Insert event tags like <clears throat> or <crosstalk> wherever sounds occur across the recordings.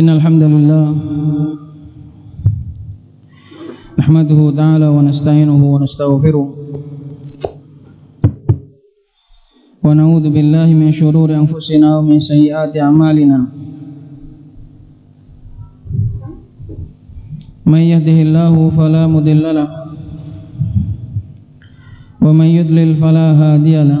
إن الحمد لله نحمده تعالى ونستعينه ونستغفره ونعوذ بالله من شرور أنفسنا ومن سيئات أعمالنا. من يهده الله فلا مضل له ومن يضلل فلا هادي له.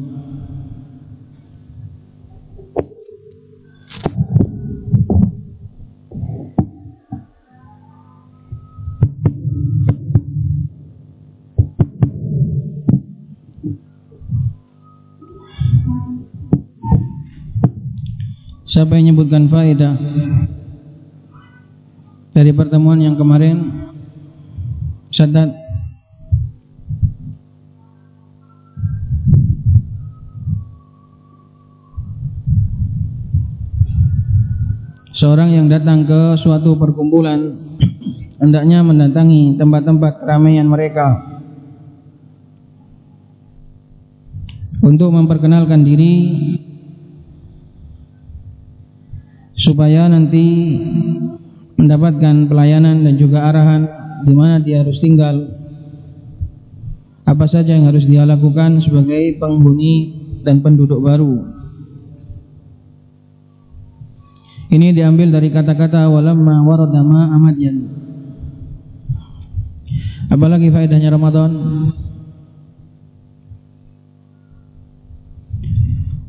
Siapa menyebutkan faedah dari pertemuan yang kemarin? Sadat Seorang yang datang ke suatu perkumpulan hendaknya mendatangi tempat-tempat keramaian mereka untuk memperkenalkan diri supaya nanti mendapatkan pelayanan dan juga arahan di mana dia harus tinggal apa saja yang harus dia lakukan sebagai penghuni dan penduduk baru Ini diambil dari kata-kata walamma waradama amadyan. Apalagi faedahnya Ramadan?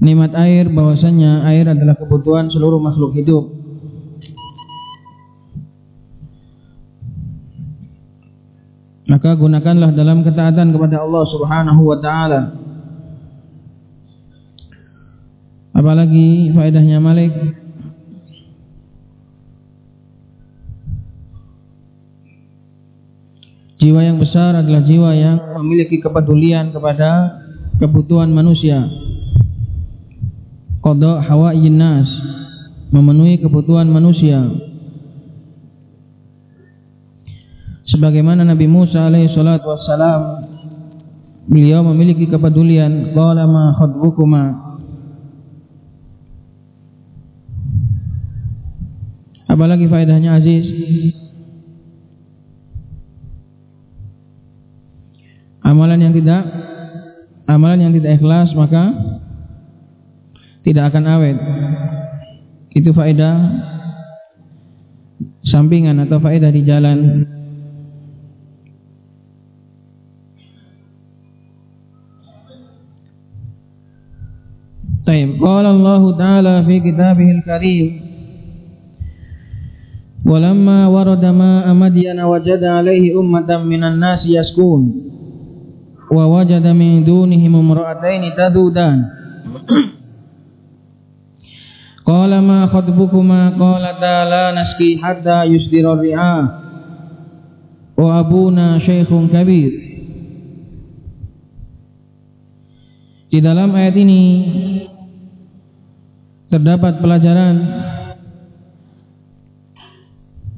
Nikmat air bahwasanya air adalah kebutuhan seluruh makhluk hidup. Maka gunakanlah dalam ketaatan kepada Allah Subhanahu wa taala. Apalagi faedahnya Malik? Jiwa yang besar adalah jiwa yang memiliki kepedulian kepada kebutuhan manusia. Qadha hawa'in nas, memenuhi kebutuhan manusia. Sebagaimana Nabi Musa alaihi salatu wassalam beliau memiliki kepedulian qala ma khadbukuma? Apalagi faedahnya Aziz? Amalan yang tidak amalan yang tidak ikhlas maka tidak akan awet. Itu faedah sampingan atau faedah di jalan. Taib. Qala Allah Ta'ala fi kitabihil karim. Walamma warada ma'a Madyana wajada alaihi ummatan minan nasi yaskun. Wa wajada min dunihim imra'ataini tadudan. Qala ma khatbukuma qala la naski hatta yusdira ri'a wa abuna syaikhun kabir Di dalam ayat ini terdapat pelajaran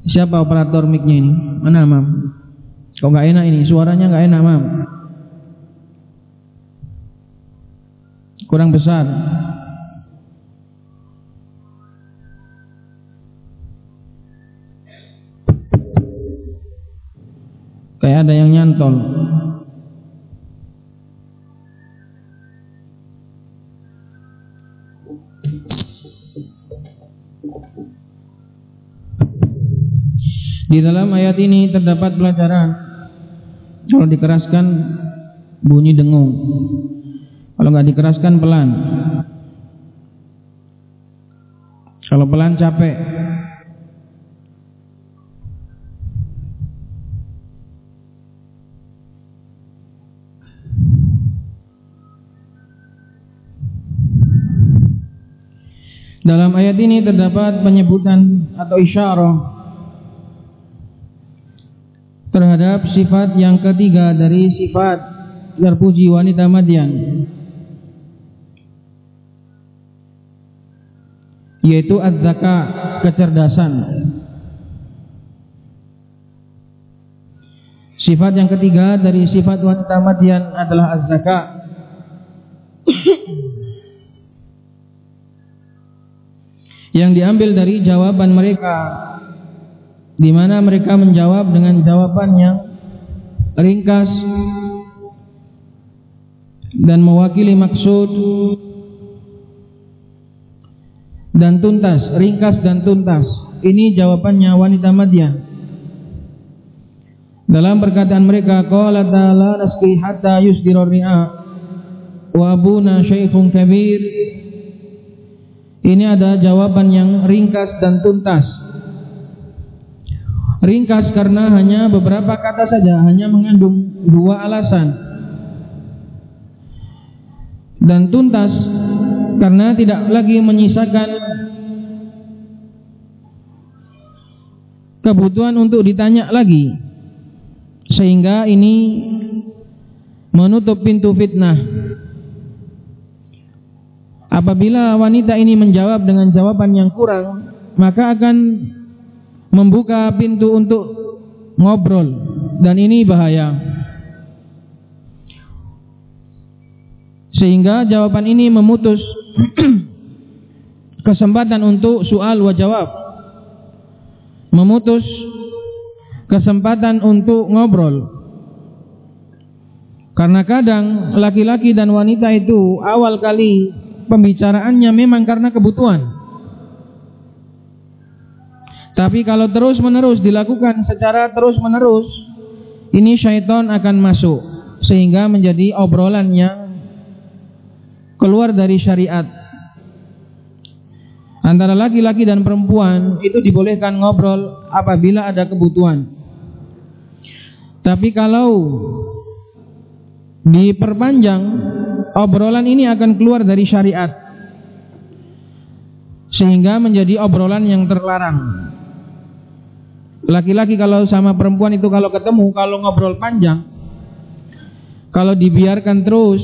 Siapa operator mic-nya ini? Mana, Mam? Kok nggak enak ini? Suaranya nggak enak, Mam. kurang besar Di dalam ayat ini terdapat pelajaran Kalau dikeraskan bunyi dengung kalau nggak dikeraskan pelan. Kalau pelan capek. Dalam ayat ini terdapat penyebutan atau isyarah terhadap sifat yang ketiga dari sifat terpuji wanita Madian yaitu az-zaka, kecerdasan. Sifat yang ketiga dari sifat wanita Madian adalah az-zaka. Yang diambil dari jawaban mereka di mana mereka menjawab dengan jawaban yang ringkas dan mewakili maksud dan tuntas, ringkas dan tuntas. Ini jawabannya wanita Madian. Dalam perkataan mereka, qala ta'ala nasqi hatta yusdiru ri'a wa abuna syaikhun kabir. Ini ada jawaban yang ringkas dan tuntas. Ringkas karena hanya beberapa kata saja, hanya mengandung dua alasan. Dan tuntas karena tidak lagi menyisakan kebutuhan untuk ditanya lagi sehingga ini menutup pintu fitnah. Apabila wanita ini menjawab dengan jawaban yang kurang, maka akan membuka pintu untuk ngobrol dan ini bahaya. Sehingga jawaban ini memutus <clears throat> kesempatan untuk soal wa jawab. Memutus kesempatan untuk ngobrol. Karena kadang laki-laki dan wanita itu awal kali pembicaraannya memang karena kebutuhan. Tapi kalau terus-menerus dilakukan secara terus-menerus, ini syaitan akan masuk sehingga menjadi obrolan yang keluar dari syariat. Antara laki-laki dan perempuan itu dibolehkan ngobrol apabila ada kebutuhan. Tapi kalau diperpanjang, obrolan ini akan keluar dari syariat. Sehingga menjadi obrolan yang terlarang. Laki-laki kalau sama perempuan itu kalau ketemu, kalau ngobrol panjang, kalau dibiarkan terus,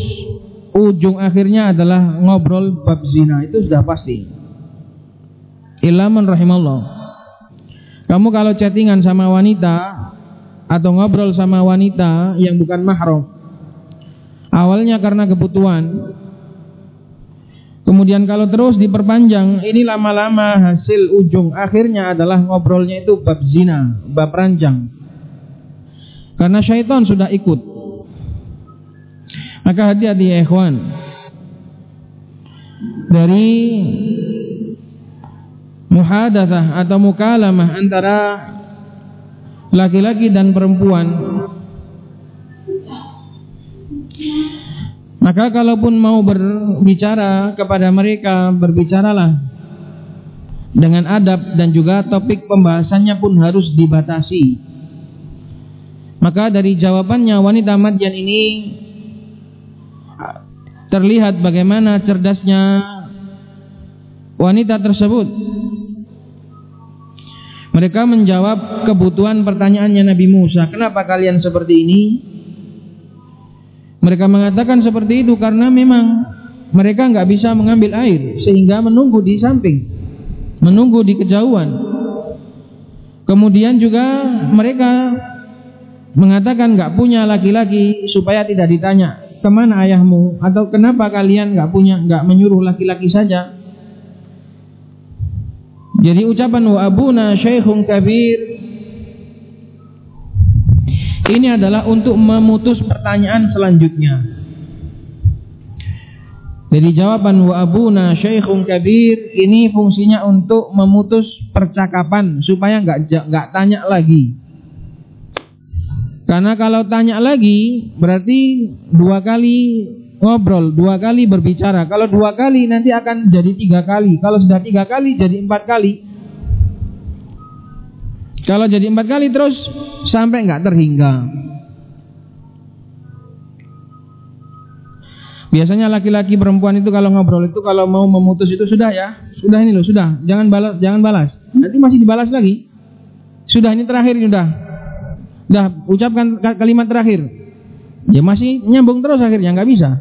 ujung akhirnya adalah ngobrol bab zina. Itu sudah pasti. Ilaman rahimallah. Kamu kalau chattingan sama wanita, atau ngobrol sama wanita yang bukan mahram. Awalnya karena kebutuhan. Kemudian kalau terus diperpanjang, ini lama-lama hasil ujung akhirnya adalah ngobrolnya itu bab zina, bab ranjang. Karena syaitan sudah ikut. Maka hati-hati ya ikhwan. Dari muhadatsah atau mukalamah antara laki-laki dan perempuan maka kalaupun mau berbicara kepada mereka berbicaralah dengan adab dan juga topik pembahasannya pun harus dibatasi maka dari jawabannya wanita Madian ini terlihat bagaimana cerdasnya wanita tersebut mereka menjawab kebutuhan pertanyaannya Nabi Musa. Kenapa kalian seperti ini? Mereka mengatakan seperti itu karena memang mereka nggak bisa mengambil air sehingga menunggu di samping, menunggu di kejauhan. Kemudian juga mereka mengatakan nggak punya laki-laki supaya tidak ditanya ke mana ayahmu atau kenapa kalian nggak punya nggak menyuruh laki-laki saja jadi ucapan wa abuna syaikhun kabir ini adalah untuk memutus pertanyaan selanjutnya. Jadi jawaban wa abuna syaikhun kabir ini fungsinya untuk memutus percakapan supaya nggak nggak tanya lagi. Karena kalau tanya lagi berarti dua kali ngobrol dua kali berbicara. Kalau dua kali nanti akan jadi tiga kali. Kalau sudah tiga kali jadi empat kali. Kalau jadi empat kali terus sampai nggak terhingga. Biasanya laki-laki perempuan itu kalau ngobrol itu kalau mau memutus itu sudah ya, sudah ini loh, sudah. Jangan balas, jangan balas. Nanti masih dibalas lagi. Sudah ini terakhir sudah. Sudah ucapkan kalimat terakhir. Ya masih nyambung terus akhirnya nggak bisa.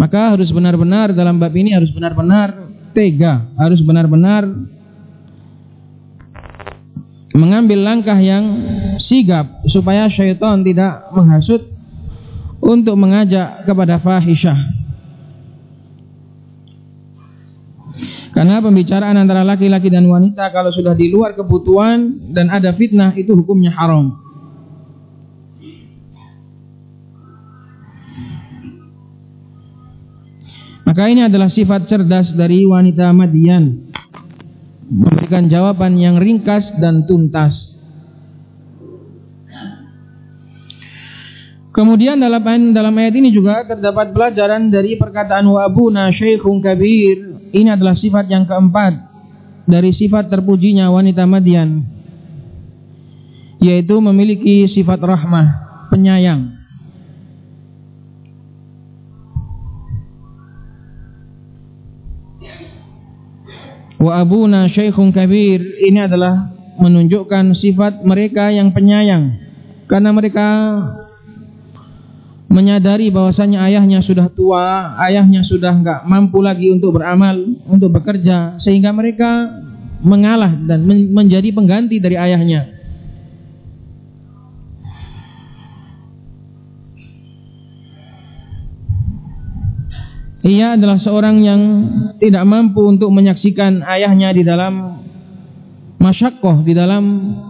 Maka harus benar-benar dalam bab ini harus benar-benar tega, harus benar-benar mengambil langkah yang sigap supaya syaitan tidak menghasut untuk mengajak kepada fahisyah. Karena pembicaraan antara laki-laki dan wanita kalau sudah di luar kebutuhan dan ada fitnah itu hukumnya haram. Maka ini adalah sifat cerdas dari wanita Madian. Memberikan jawaban yang ringkas dan tuntas. Kemudian dalam dalam ayat ini juga terdapat pelajaran dari perkataan wa abuna syaikhun kabir. Ini adalah sifat yang keempat dari sifat terpujinya wanita Madian yaitu memiliki sifat rahmah, penyayang. Wa abuna syaikhun kabir ini adalah menunjukkan sifat mereka yang penyayang karena mereka menyadari bahwasanya ayahnya sudah tua, ayahnya sudah enggak mampu lagi untuk beramal, untuk bekerja, sehingga mereka mengalah dan men menjadi pengganti dari ayahnya. Ia adalah seorang yang tidak mampu untuk menyaksikan ayahnya di dalam masyakoh, di dalam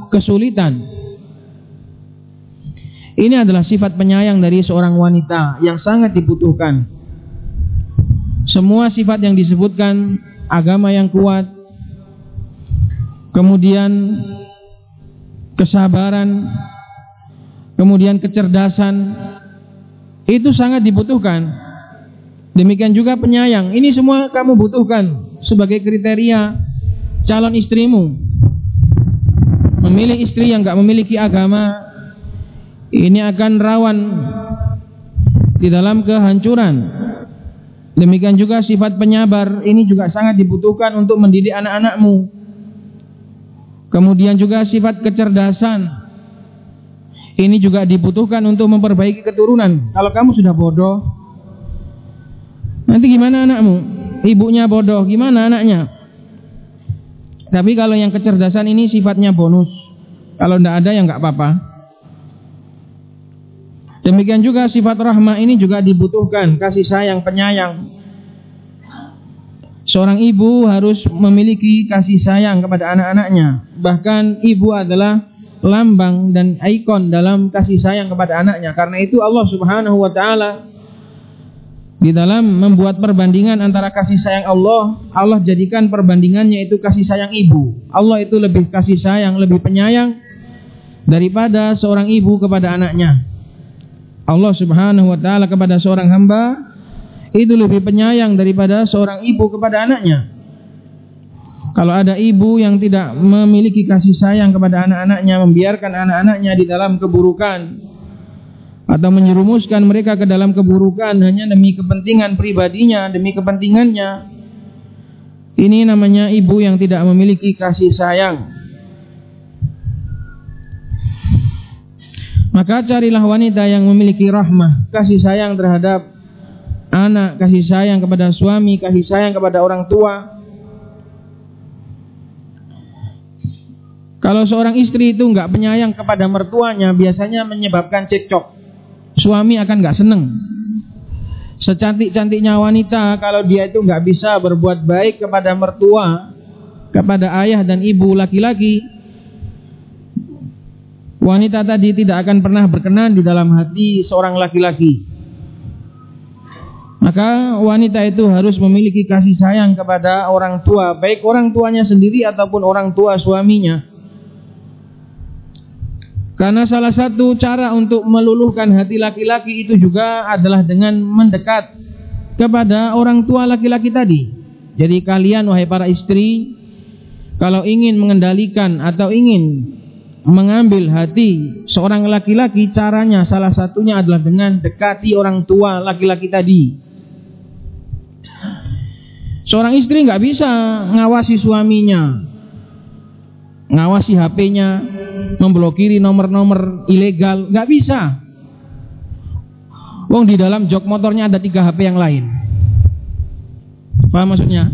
kesulitan. Ini adalah sifat penyayang dari seorang wanita yang sangat dibutuhkan. Semua sifat yang disebutkan agama yang kuat, kemudian kesabaran, kemudian kecerdasan, itu sangat dibutuhkan. Demikian juga penyayang. Ini semua kamu butuhkan sebagai kriteria calon istrimu. Memilih istri yang gak memiliki agama, ini akan rawan di dalam kehancuran. Demikian juga sifat penyabar ini juga sangat dibutuhkan untuk mendidik anak-anakmu. Kemudian juga sifat kecerdasan ini juga dibutuhkan untuk memperbaiki keturunan. Kalau kamu sudah bodoh, nanti gimana anakmu? Ibunya bodoh, gimana anaknya? Tapi kalau yang kecerdasan ini sifatnya bonus. Kalau tidak ada ya nggak apa-apa. Demikian juga sifat rahmah ini juga dibutuhkan kasih sayang penyayang. Seorang ibu harus memiliki kasih sayang kepada anak-anaknya. Bahkan ibu adalah lambang dan ikon dalam kasih sayang kepada anaknya. Karena itu Allah Subhanahu wa taala di dalam membuat perbandingan antara kasih sayang Allah, Allah jadikan perbandingannya itu kasih sayang ibu. Allah itu lebih kasih sayang, lebih penyayang daripada seorang ibu kepada anaknya. Allah Subhanahu wa taala kepada seorang hamba itu lebih penyayang daripada seorang ibu kepada anaknya. Kalau ada ibu yang tidak memiliki kasih sayang kepada anak-anaknya, membiarkan anak-anaknya di dalam keburukan atau menyerumuskan mereka ke dalam keburukan hanya demi kepentingan pribadinya, demi kepentingannya. Ini namanya ibu yang tidak memiliki kasih sayang. Maka carilah wanita yang memiliki rahmah, kasih sayang terhadap anak, kasih sayang kepada suami, kasih sayang kepada orang tua. Kalau seorang istri itu nggak penyayang kepada mertuanya, biasanya menyebabkan cekcok. Suami akan nggak seneng. Secantik-cantiknya wanita, kalau dia itu nggak bisa berbuat baik kepada mertua, kepada ayah dan ibu laki-laki, wanita tadi tidak akan pernah berkenan di dalam hati seorang laki-laki. Maka wanita itu harus memiliki kasih sayang kepada orang tua, baik orang tuanya sendiri ataupun orang tua suaminya. Karena salah satu cara untuk meluluhkan hati laki-laki itu juga adalah dengan mendekat kepada orang tua laki-laki tadi. Jadi kalian wahai para istri, kalau ingin mengendalikan atau ingin mengambil hati seorang laki-laki caranya salah satunya adalah dengan dekati orang tua laki-laki tadi. Seorang istri nggak bisa ngawasi suaminya, ngawasi HP-nya, memblokiri nomor-nomor ilegal, nggak bisa. Wong di dalam jok motornya ada tiga HP yang lain. Paham maksudnya?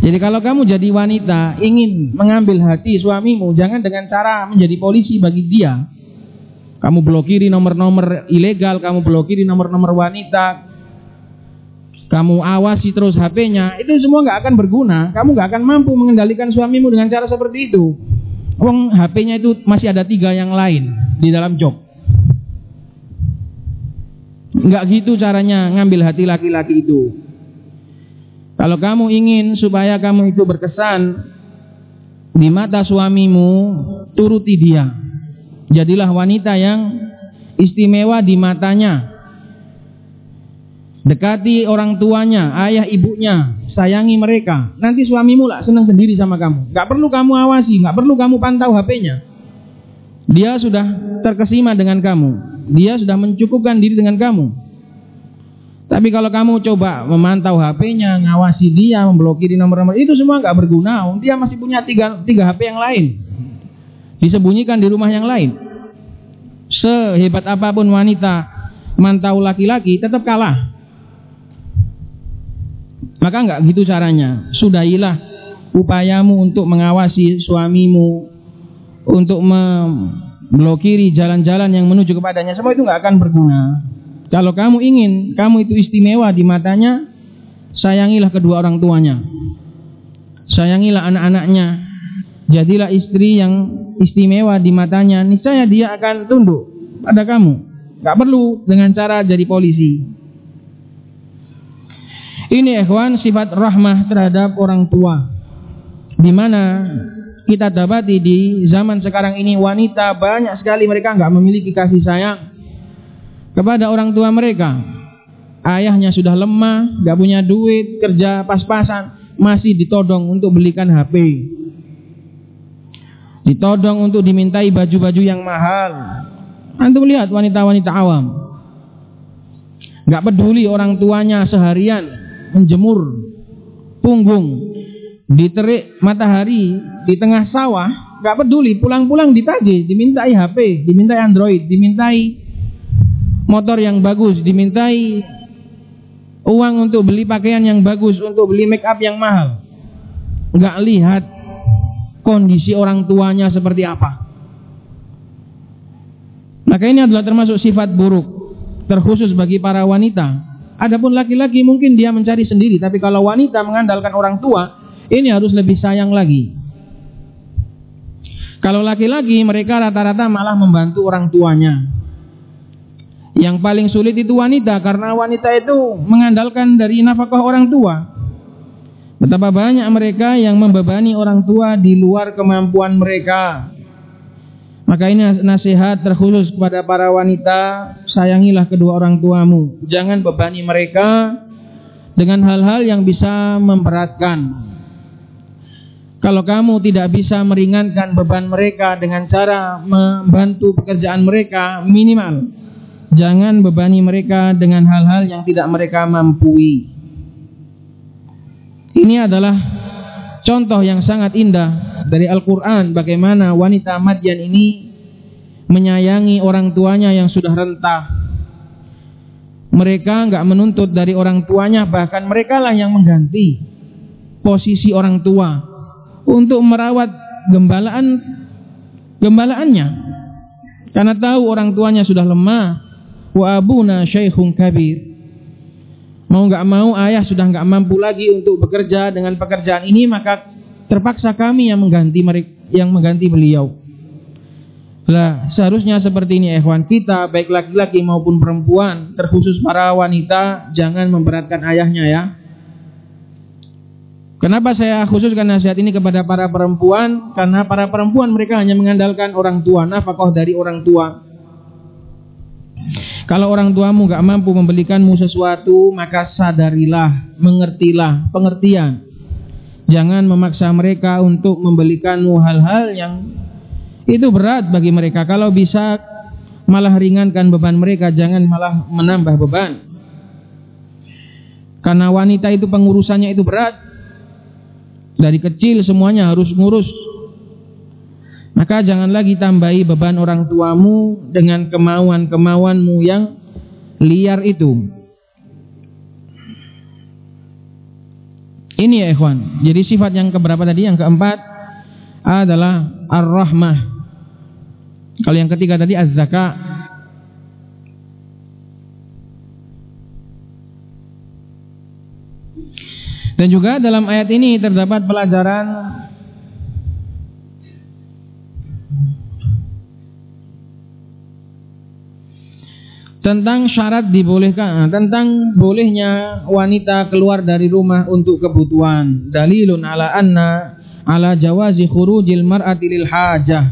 Jadi kalau kamu jadi wanita ingin mengambil hati suamimu, jangan dengan cara menjadi polisi bagi dia. Kamu blokiri nomor-nomor ilegal, kamu blokiri nomor-nomor wanita, kamu awasi terus HP-nya, itu semua nggak akan berguna. Kamu nggak akan mampu mengendalikan suamimu dengan cara seperti itu. Wong HP-nya itu masih ada tiga yang lain di dalam job. Nggak gitu caranya ngambil hati laki-laki itu. Kalau kamu ingin supaya kamu itu berkesan di mata suamimu, turuti dia. Jadilah wanita yang istimewa di matanya. Dekati orang tuanya, ayah ibunya, sayangi mereka. Nanti suamimu lah senang sendiri sama kamu. Gak perlu kamu awasi, gak perlu kamu pantau HP-nya. Dia sudah terkesima dengan kamu. Dia sudah mencukupkan diri dengan kamu. Tapi kalau kamu coba memantau HP-nya, ngawasi dia, memblokir nomor-nomor itu semua nggak berguna. Dia masih punya tiga, tiga HP yang lain, disembunyikan di rumah yang lain. Sehebat apa pun wanita mantau laki-laki, tetap kalah. Maka nggak gitu caranya. Sudahilah upayamu untuk mengawasi suamimu, untuk memblokiri jalan-jalan yang menuju kepadanya. Semua itu nggak akan berguna. Kalau kamu ingin kamu itu istimewa di matanya, sayangilah kedua orang tuanya. Sayangilah anak-anaknya. Jadilah istri yang istimewa di matanya, niscaya dia akan tunduk pada kamu. Gak perlu dengan cara jadi polisi. Ini ikhwan sifat rahmah terhadap orang tua. Di mana kita dapati di zaman sekarang ini wanita banyak sekali mereka nggak memiliki kasih sayang kepada orang tua mereka. Ayahnya sudah lemah, gak punya duit, kerja pas-pasan, masih ditodong untuk belikan HP. Ditodong untuk dimintai baju-baju yang mahal. Antum lihat wanita-wanita awam. Gak peduli orang tuanya seharian menjemur punggung di terik matahari di tengah sawah, gak peduli pulang-pulang ditagih, dimintai HP, dimintai Android, dimintai motor yang bagus, dimintai uang untuk beli pakaian yang bagus, untuk beli make up yang mahal. Enggak lihat kondisi orang tuanya seperti apa. Maka ini adalah termasuk sifat buruk terkhusus bagi para wanita. Adapun laki-laki mungkin dia mencari sendiri, tapi kalau wanita mengandalkan orang tua, ini harus lebih sayang lagi. Kalau laki-laki mereka rata-rata malah membantu orang tuanya. Yang paling sulit itu wanita karena wanita itu mengandalkan dari nafkah orang tua. Betapa banyak mereka yang membebani orang tua di luar kemampuan mereka. Maka ini nasihat terkhusus kepada para wanita, sayangilah kedua orang tuamu. Jangan bebani mereka dengan hal-hal yang bisa memberatkan. Kalau kamu tidak bisa meringankan beban mereka dengan cara membantu pekerjaan mereka minimal Jangan bebani mereka dengan hal-hal yang tidak mereka mampu. Ini adalah contoh yang sangat indah dari Al-Quran bagaimana wanita Madian ini menyayangi orang tuanya yang sudah rentah. Mereka nggak menuntut dari orang tuanya, bahkan mereka lah yang mengganti posisi orang tua untuk merawat gembalaan gembalaannya. Karena tahu orang tuanya sudah lemah, wa abuna syaikhun kabir. Mau nggak mau ayah sudah nggak mampu lagi untuk bekerja dengan pekerjaan ini maka terpaksa kami yang mengganti mereka yang mengganti beliau. Lah, seharusnya seperti ini ikhwan kita baik laki-laki maupun perempuan, terkhusus para wanita jangan memberatkan ayahnya ya. Kenapa saya khususkan nasihat ini kepada para perempuan? Karena para perempuan mereka hanya mengandalkan orang tua, nafkah dari orang tua. Kalau orang tuamu gak mampu membelikanmu sesuatu, maka sadarilah, mengertilah, pengertian. Jangan memaksa mereka untuk membelikanmu hal-hal yang itu berat bagi mereka. Kalau bisa malah ringankan beban mereka, jangan malah menambah beban. Karena wanita itu pengurusannya itu berat. Dari kecil semuanya harus ngurus maka jangan lagi tambahi beban orang tuamu dengan kemauan-kemauanmu yang liar itu. Ini ya ikhwan. Jadi sifat yang keberapa tadi? Yang keempat adalah ar-rahmah. Kalau yang ketiga tadi az-zaka. Dan juga dalam ayat ini terdapat pelajaran tentang syarat dibolehkan tentang bolehnya wanita keluar dari rumah untuk kebutuhan. Dalilun ala anna ala jawazi khurujil mar'ati lil hajah.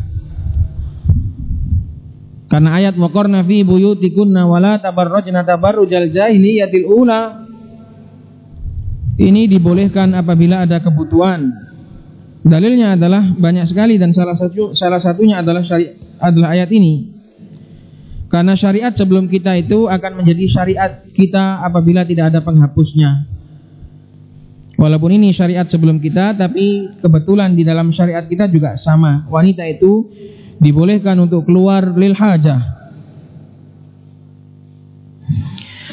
Karena ayat waqarna fi buyutikunna wala tabarrajna tabarrujal jahiliyatil ula. Ini dibolehkan apabila ada kebutuhan. Dalilnya adalah banyak sekali dan salah satu salah satunya adalah syari, adalah ayat ini karena syariat sebelum kita itu akan menjadi syariat kita apabila tidak ada penghapusnya. Walaupun ini syariat sebelum kita, tapi kebetulan di dalam syariat kita juga sama. Wanita itu dibolehkan untuk keluar lil hajah.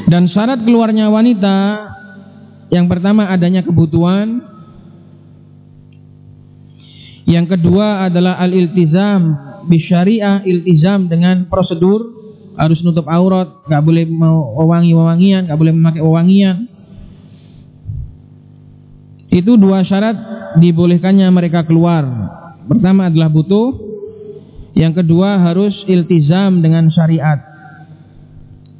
Dan syarat keluarnya wanita yang pertama adanya kebutuhan. Yang kedua adalah al-iltizam bisyariah, iltizam dengan prosedur harus nutup aurat, nggak boleh mau wewangi-wewangian, nggak boleh memakai wewangian. Itu dua syarat dibolehkannya mereka keluar. Pertama adalah butuh, yang kedua harus iltizam dengan syariat.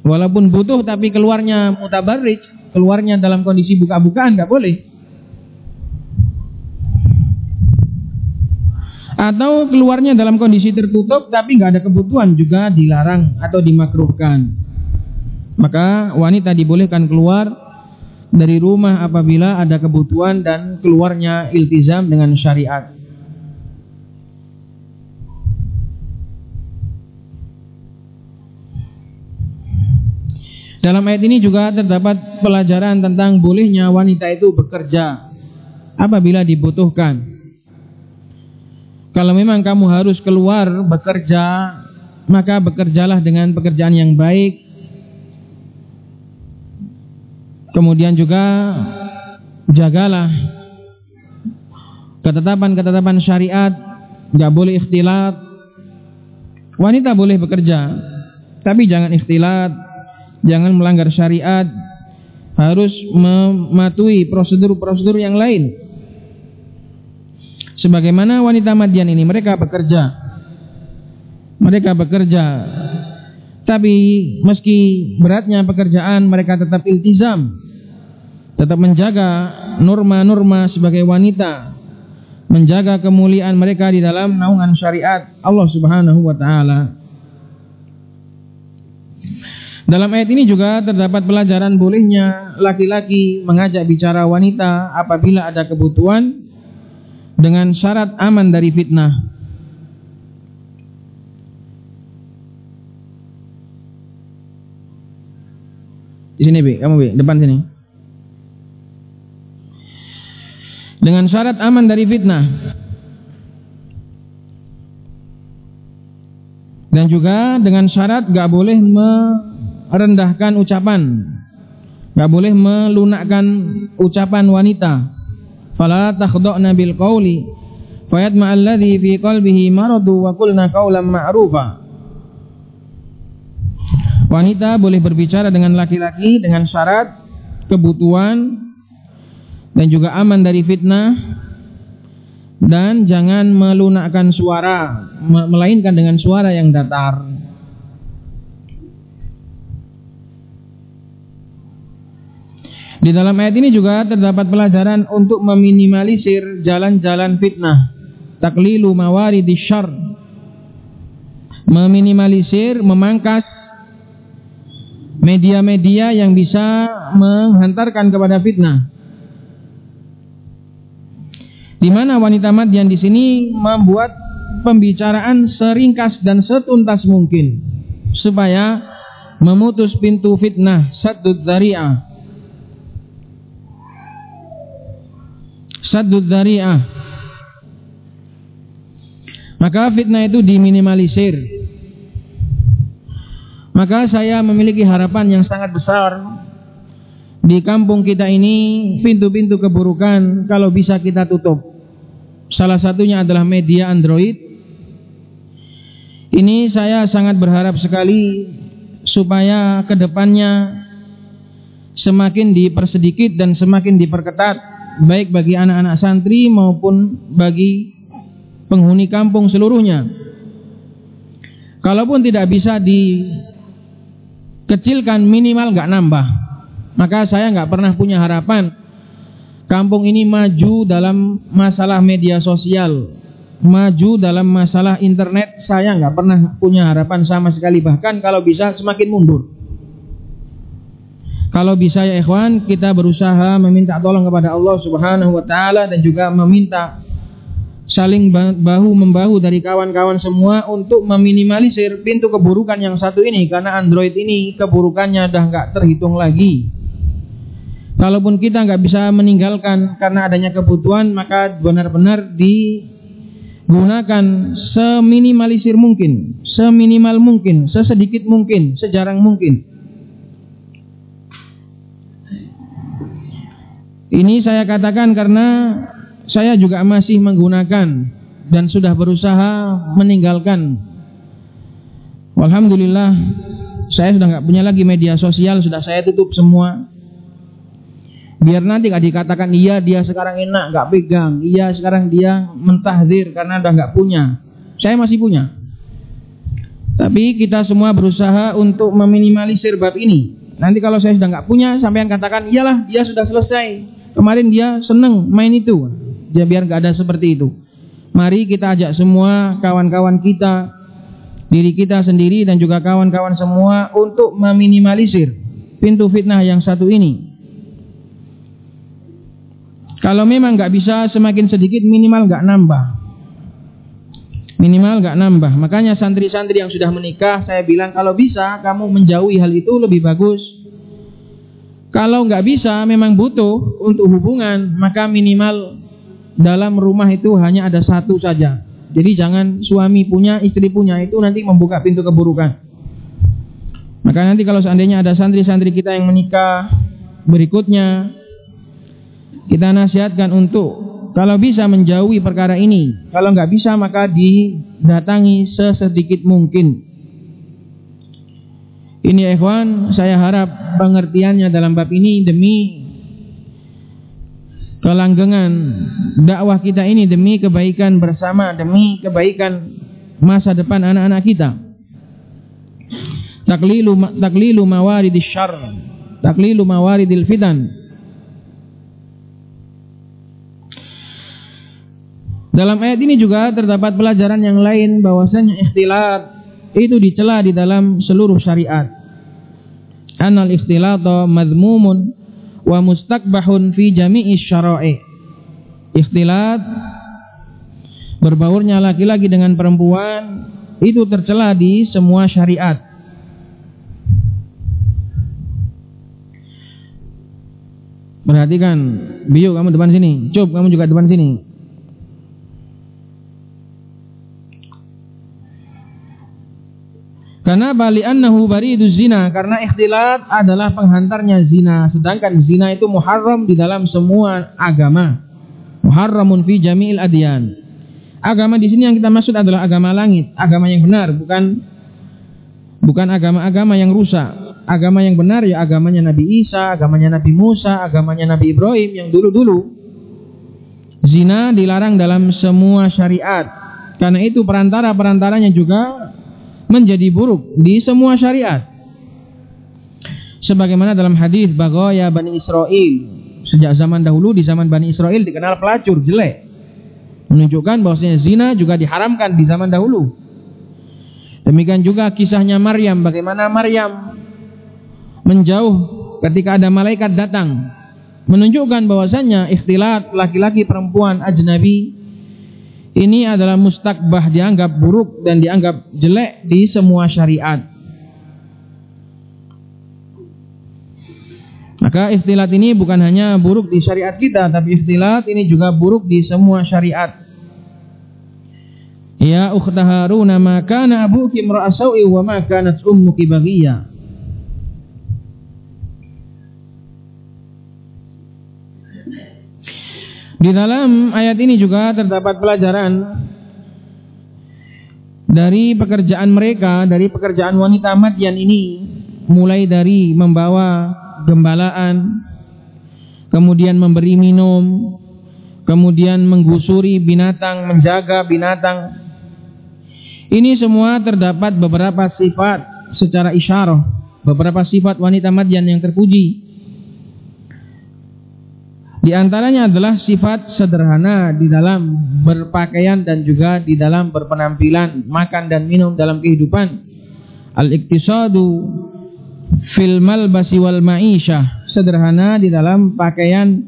Walaupun butuh tapi keluarnya mutabarrij, keluarnya dalam kondisi buka-bukaan nggak boleh. Atau keluarnya dalam kondisi tertutup tapi nggak ada kebutuhan juga dilarang atau dimakruhkan. Maka wanita dibolehkan keluar dari rumah apabila ada kebutuhan dan keluarnya iltizam dengan syariat. Dalam ayat ini juga terdapat pelajaran tentang bolehnya wanita itu bekerja apabila dibutuhkan. Kalau memang kamu harus keluar bekerja, maka bekerjalah dengan pekerjaan yang baik. Kemudian juga jagalah ketetapan-ketetapan syariat, nggak boleh ikhtilat. Wanita boleh bekerja, tapi jangan ikhtilat, jangan melanggar syariat, harus mematuhi prosedur-prosedur yang lain. Sebagaimana wanita Madian ini mereka bekerja. Mereka bekerja. Tapi meski beratnya pekerjaan mereka tetap iltizam. Tetap menjaga norma-norma sebagai wanita. Menjaga kemuliaan mereka di dalam naungan syariat Allah Subhanahu wa taala. Dalam ayat ini juga terdapat pelajaran bolehnya laki-laki mengajak bicara wanita apabila ada kebutuhan dengan syarat aman dari fitnah. Di sini, Bi, kamu Bi, depan sini. Dengan syarat aman dari fitnah. Dan juga dengan syarat gak boleh merendahkan ucapan. Gak boleh melunakkan ucapan wanita fala takhda'na bil qawli fayatma alladhi fi qalbihi maradu wa qulna qawlan ma'rufa Wanita boleh berbicara dengan laki-laki dengan syarat kebutuhan dan juga aman dari fitnah dan jangan melunakkan suara melainkan dengan suara yang datar. Di dalam ayat ini juga terdapat pelajaran untuk meminimalisir jalan-jalan fitnah. Taklilu mawari di syar. Meminimalisir, memangkas media-media yang bisa menghantarkan kepada fitnah. Di mana wanita Madian di sini membuat pembicaraan seringkas dan setuntas mungkin supaya memutus pintu fitnah sadud dzari'ah saddud dzari'ah. Maka fitnah itu diminimalisir. Maka saya memiliki harapan yang sangat besar di kampung kita ini pintu-pintu keburukan kalau bisa kita tutup. Salah satunya adalah media Android. Ini saya sangat berharap sekali supaya ke depannya semakin dipersedikit dan semakin diperketat baik bagi anak-anak santri maupun bagi penghuni kampung seluruhnya. Kalaupun tidak bisa dikecilkan minimal nggak nambah. Maka saya nggak pernah punya harapan kampung ini maju dalam masalah media sosial, maju dalam masalah internet. Saya nggak pernah punya harapan sama sekali. Bahkan kalau bisa semakin mundur. Kalau bisa ya ikhwan, kita berusaha meminta tolong kepada Allah Subhanahu wa taala dan juga meminta saling bahu membahu dari kawan-kawan semua untuk meminimalisir pintu keburukan yang satu ini karena Android ini keburukannya dah nggak terhitung lagi. Kalaupun kita nggak bisa meninggalkan karena adanya kebutuhan, maka benar-benar digunakan seminimalisir mungkin, seminimal mungkin, sesedikit mungkin, sejarang mungkin. Ini saya katakan karena saya juga masih menggunakan dan sudah berusaha meninggalkan. Alhamdulillah, saya sudah nggak punya lagi media sosial, sudah saya tutup semua. Biar nanti gak dikatakan iya dia sekarang enak nggak pegang, iya sekarang dia mentahdir karena udah nggak punya. Saya masih punya. Tapi kita semua berusaha untuk meminimalisir bab ini. Nanti kalau saya sudah nggak punya, sampai yang katakan iyalah dia sudah selesai. Kemarin dia seneng main itu, dia biar nggak ada seperti itu. Mari kita ajak semua kawan-kawan kita, diri kita sendiri dan juga kawan-kawan semua untuk meminimalisir pintu fitnah yang satu ini. Kalau memang nggak bisa semakin sedikit minimal nggak nambah. Minimal nggak nambah. Makanya santri-santri yang sudah menikah saya bilang kalau bisa kamu menjauhi hal itu lebih bagus. Kalau nggak bisa memang butuh untuk hubungan maka minimal dalam rumah itu hanya ada satu saja. Jadi jangan suami punya, istri punya itu nanti membuka pintu keburukan. Maka nanti kalau seandainya ada santri-santri kita yang menikah berikutnya kita nasihatkan untuk kalau bisa menjauhi perkara ini. Kalau nggak bisa maka didatangi sesedikit mungkin. Ini ya ikhwan, saya harap pengertiannya dalam bab ini demi kelanggengan dakwah kita ini demi kebaikan bersama, demi kebaikan masa depan anak-anak kita. Taklilu taklilu mawaridis syarr, taklilu mawaridil fitan Dalam ayat ini juga terdapat pelajaran yang lain bahwasanya ikhtilat itu dicela di dalam seluruh syariat. Anal ikhtilata madmumun wa mustakbahun fi jami'i syara'i. Ikhtilat berbaurnya laki-laki dengan perempuan itu tercela di semua syariat. Perhatikan, Biu kamu depan sini, Cub kamu juga depan sini. Karena bali annahu baridu zina karena ikhtilat adalah penghantarnya zina sedangkan zina itu muharram di dalam semua agama. Muharramun fi jami'il adyan. Agama di sini yang kita maksud adalah agama langit, agama yang benar, bukan bukan agama-agama yang rusak. Agama yang benar ya agamanya Nabi Isa, agamanya Nabi Musa, agamanya Nabi Ibrahim yang dulu-dulu. Zina dilarang dalam semua syariat. Karena itu perantara-perantaranya juga menjadi buruk di semua syariat. Sebagaimana dalam hadis Bagoya Bani Israel sejak zaman dahulu di zaman Bani Israel dikenal pelacur jelek. Menunjukkan bahwasanya zina juga diharamkan di zaman dahulu. Demikian juga kisahnya Maryam bagaimana Maryam menjauh ketika ada malaikat datang menunjukkan bahwasanya ikhtilat laki-laki perempuan ajnabi ini adalah mustakbah dianggap buruk dan dianggap jelek di semua syariat. Maka ikhtilat ini bukan hanya buruk di syariat kita, tapi ikhtilat ini juga buruk di semua syariat. Ya ukhta Harun ma kana abuki imra'a wa ma kanat ummuki. Di dalam ayat ini juga terdapat pelajaran dari pekerjaan mereka, dari pekerjaan wanita Madian ini, mulai dari membawa gembalaan, kemudian memberi minum, kemudian menggusuri binatang, menjaga binatang. Ini semua terdapat beberapa sifat secara isyarah, beberapa sifat wanita Madian yang terpuji. Di antaranya adalah sifat sederhana di dalam berpakaian dan juga di dalam berpenampilan, makan dan minum dalam kehidupan. Al-iktisadu fil malbasi wal ma'isyah, sederhana di dalam pakaian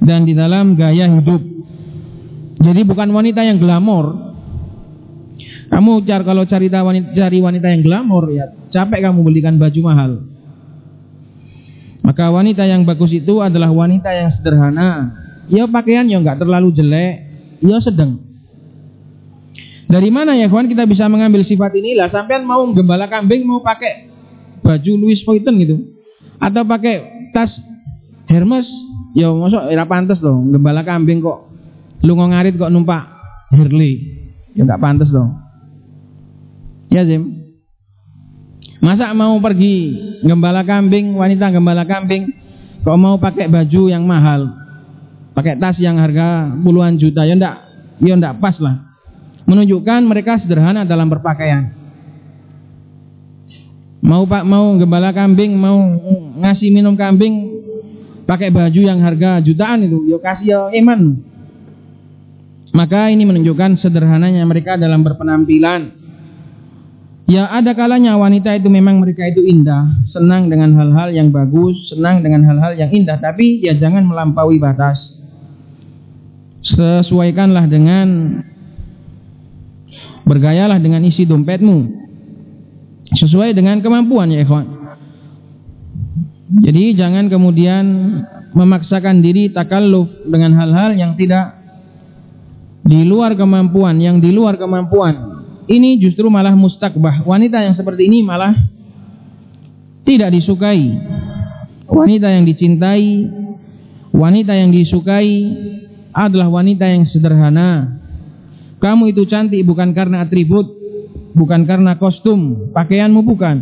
dan di dalam gaya hidup. Jadi bukan wanita yang glamor. Kamu cari kalau cari wanita, cari wanita yang glamor ya capek kamu belikan baju mahal. Maka wanita yang bagus itu adalah wanita yang sederhana. Ya pakaiannya nggak terlalu jelek, ya sedang. Dari mana ya kawan kita bisa mengambil sifat inilah? Sampean mau gembala kambing mau pakai baju Louis Vuitton gitu, atau pakai tas Hermes? Ya masuk era pantas loh, gembala kambing kok lu ngarit kok numpak Harley, ya nggak pantas dong. Ya Zim. Masa mau pergi gembala kambing, wanita gembala kambing, kok mau pakai baju yang mahal, pakai tas yang harga puluhan juta, ya ndak, ya ndak pas lah. Menunjukkan mereka sederhana dalam berpakaian. Mau pak mau gembala kambing, mau ngasih minum kambing, pakai baju yang harga jutaan itu, yo kasih yo iman. Maka ini menunjukkan sederhananya mereka dalam berpenampilan. Ya ada kalanya wanita itu memang mereka itu indah, senang dengan hal-hal yang bagus, senang dengan hal-hal yang indah, tapi ya jangan melampaui batas. Sesuaikanlah dengan bergayalah dengan isi dompetmu. Sesuai dengan kemampuan ya ikhwan. Jadi jangan kemudian memaksakan diri takalluf dengan hal-hal yang tidak di luar kemampuan, yang di luar kemampuan ini justru malah mustakbah. Wanita yang seperti ini malah tidak disukai. Wanita yang dicintai, wanita yang disukai adalah wanita yang sederhana. Kamu itu cantik bukan karena atribut, bukan karena kostum, pakaianmu bukan.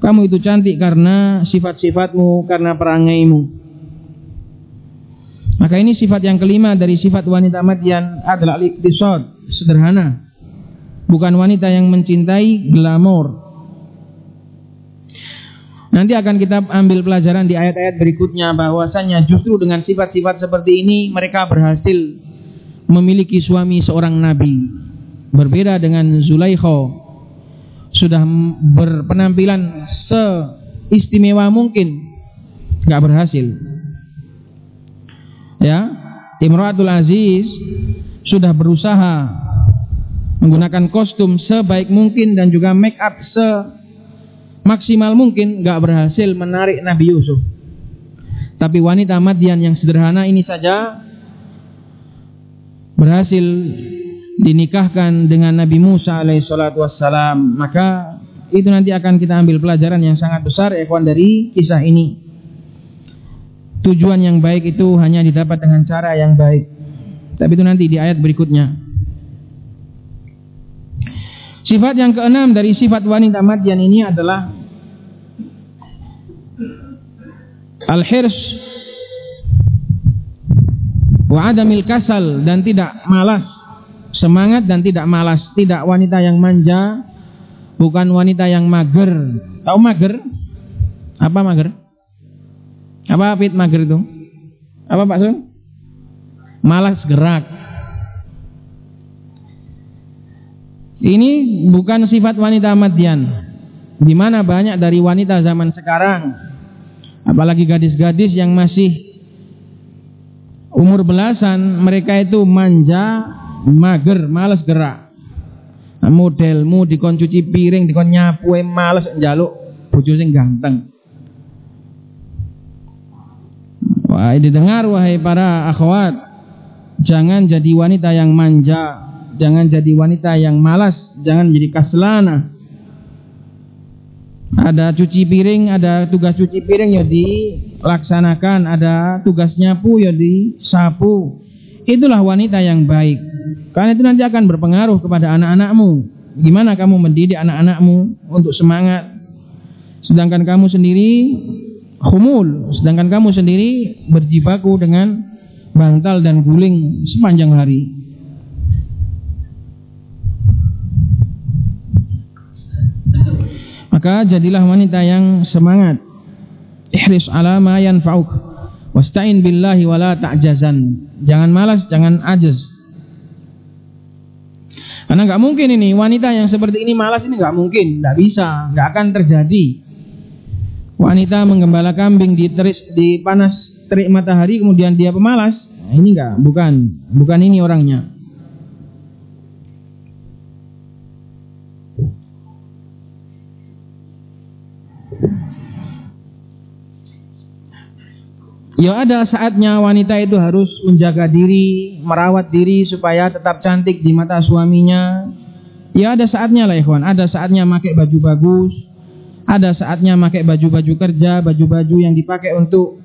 Kamu itu cantik karena sifat-sifatmu, karena perangaimu. Maka ini sifat yang kelima dari sifat wanita Madian adalah al-iktisad, sederhana bukan wanita yang mencintai glamor. Nanti akan kita ambil pelajaran di ayat-ayat berikutnya bahwasanya justru dengan sifat-sifat seperti ini mereka berhasil memiliki suami seorang nabi. Berbeda dengan Zulaikha sudah berpenampilan seistimewa mungkin nggak berhasil. Ya, Imratul Aziz sudah berusaha menggunakan kostum sebaik mungkin dan juga make up semaksimal mungkin nggak berhasil menarik Nabi Yusuf. Tapi wanita Madian yang sederhana ini saja berhasil dinikahkan dengan Nabi Musa alaihissalatu wassalam. Maka itu nanti akan kita ambil pelajaran yang sangat besar kawan dari kisah ini. Tujuan yang baik itu hanya didapat dengan cara yang baik. Tapi itu nanti di ayat berikutnya. Sifat yang keenam dari sifat wanita Madian ini adalah al-hirs wa adamil kasal dan tidak malas, semangat dan tidak malas, tidak wanita yang manja, bukan wanita yang mager. Tahu mager? Apa mager? Apa fit mager itu? Apa Pak Sun? Malas gerak. Ini bukan sifat wanita Madian. Di mana banyak dari wanita zaman sekarang, apalagi gadis-gadis yang masih umur belasan, mereka itu manja, mager, malas gerak. Nah, modelmu dikon cuci piring, dikon nyapu, males njaluk bojo sing ganteng. Wah, didengar wahai para akhwat, jangan jadi wanita yang manja, jangan jadi wanita yang malas, jangan jadi kaslana. Ada cuci piring, ada tugas cuci piring ya dilaksanakan, ada tugas nyapu ya disapu. itulah wanita yang baik. Karena itu nanti akan berpengaruh kepada anak-anakmu. Gimana kamu mendidik anak-anakmu untuk semangat. Sedangkan kamu sendiri humul. Sedangkan kamu sendiri berjibaku dengan bantal dan guling sepanjang hari. Maka jadilah wanita yang semangat. Ihris ala ma yanfa'uk. Wasta'in billahi wala ta'jazan. Jangan malas, jangan ajaz. Karena nggak mungkin ini wanita yang seperti ini malas ini nggak mungkin, nggak bisa, nggak akan terjadi. Wanita menggembala kambing di teris di panas terik matahari kemudian dia pemalas, nah, ini nggak, bukan, bukan ini orangnya. Ya ada saatnya wanita itu harus menjaga diri, merawat diri supaya tetap cantik di mata suaminya. Ya ada saatnya lah ikhwan, ada saatnya pakai baju bagus, ada saatnya pakai baju-baju kerja, baju-baju yang dipakai untuk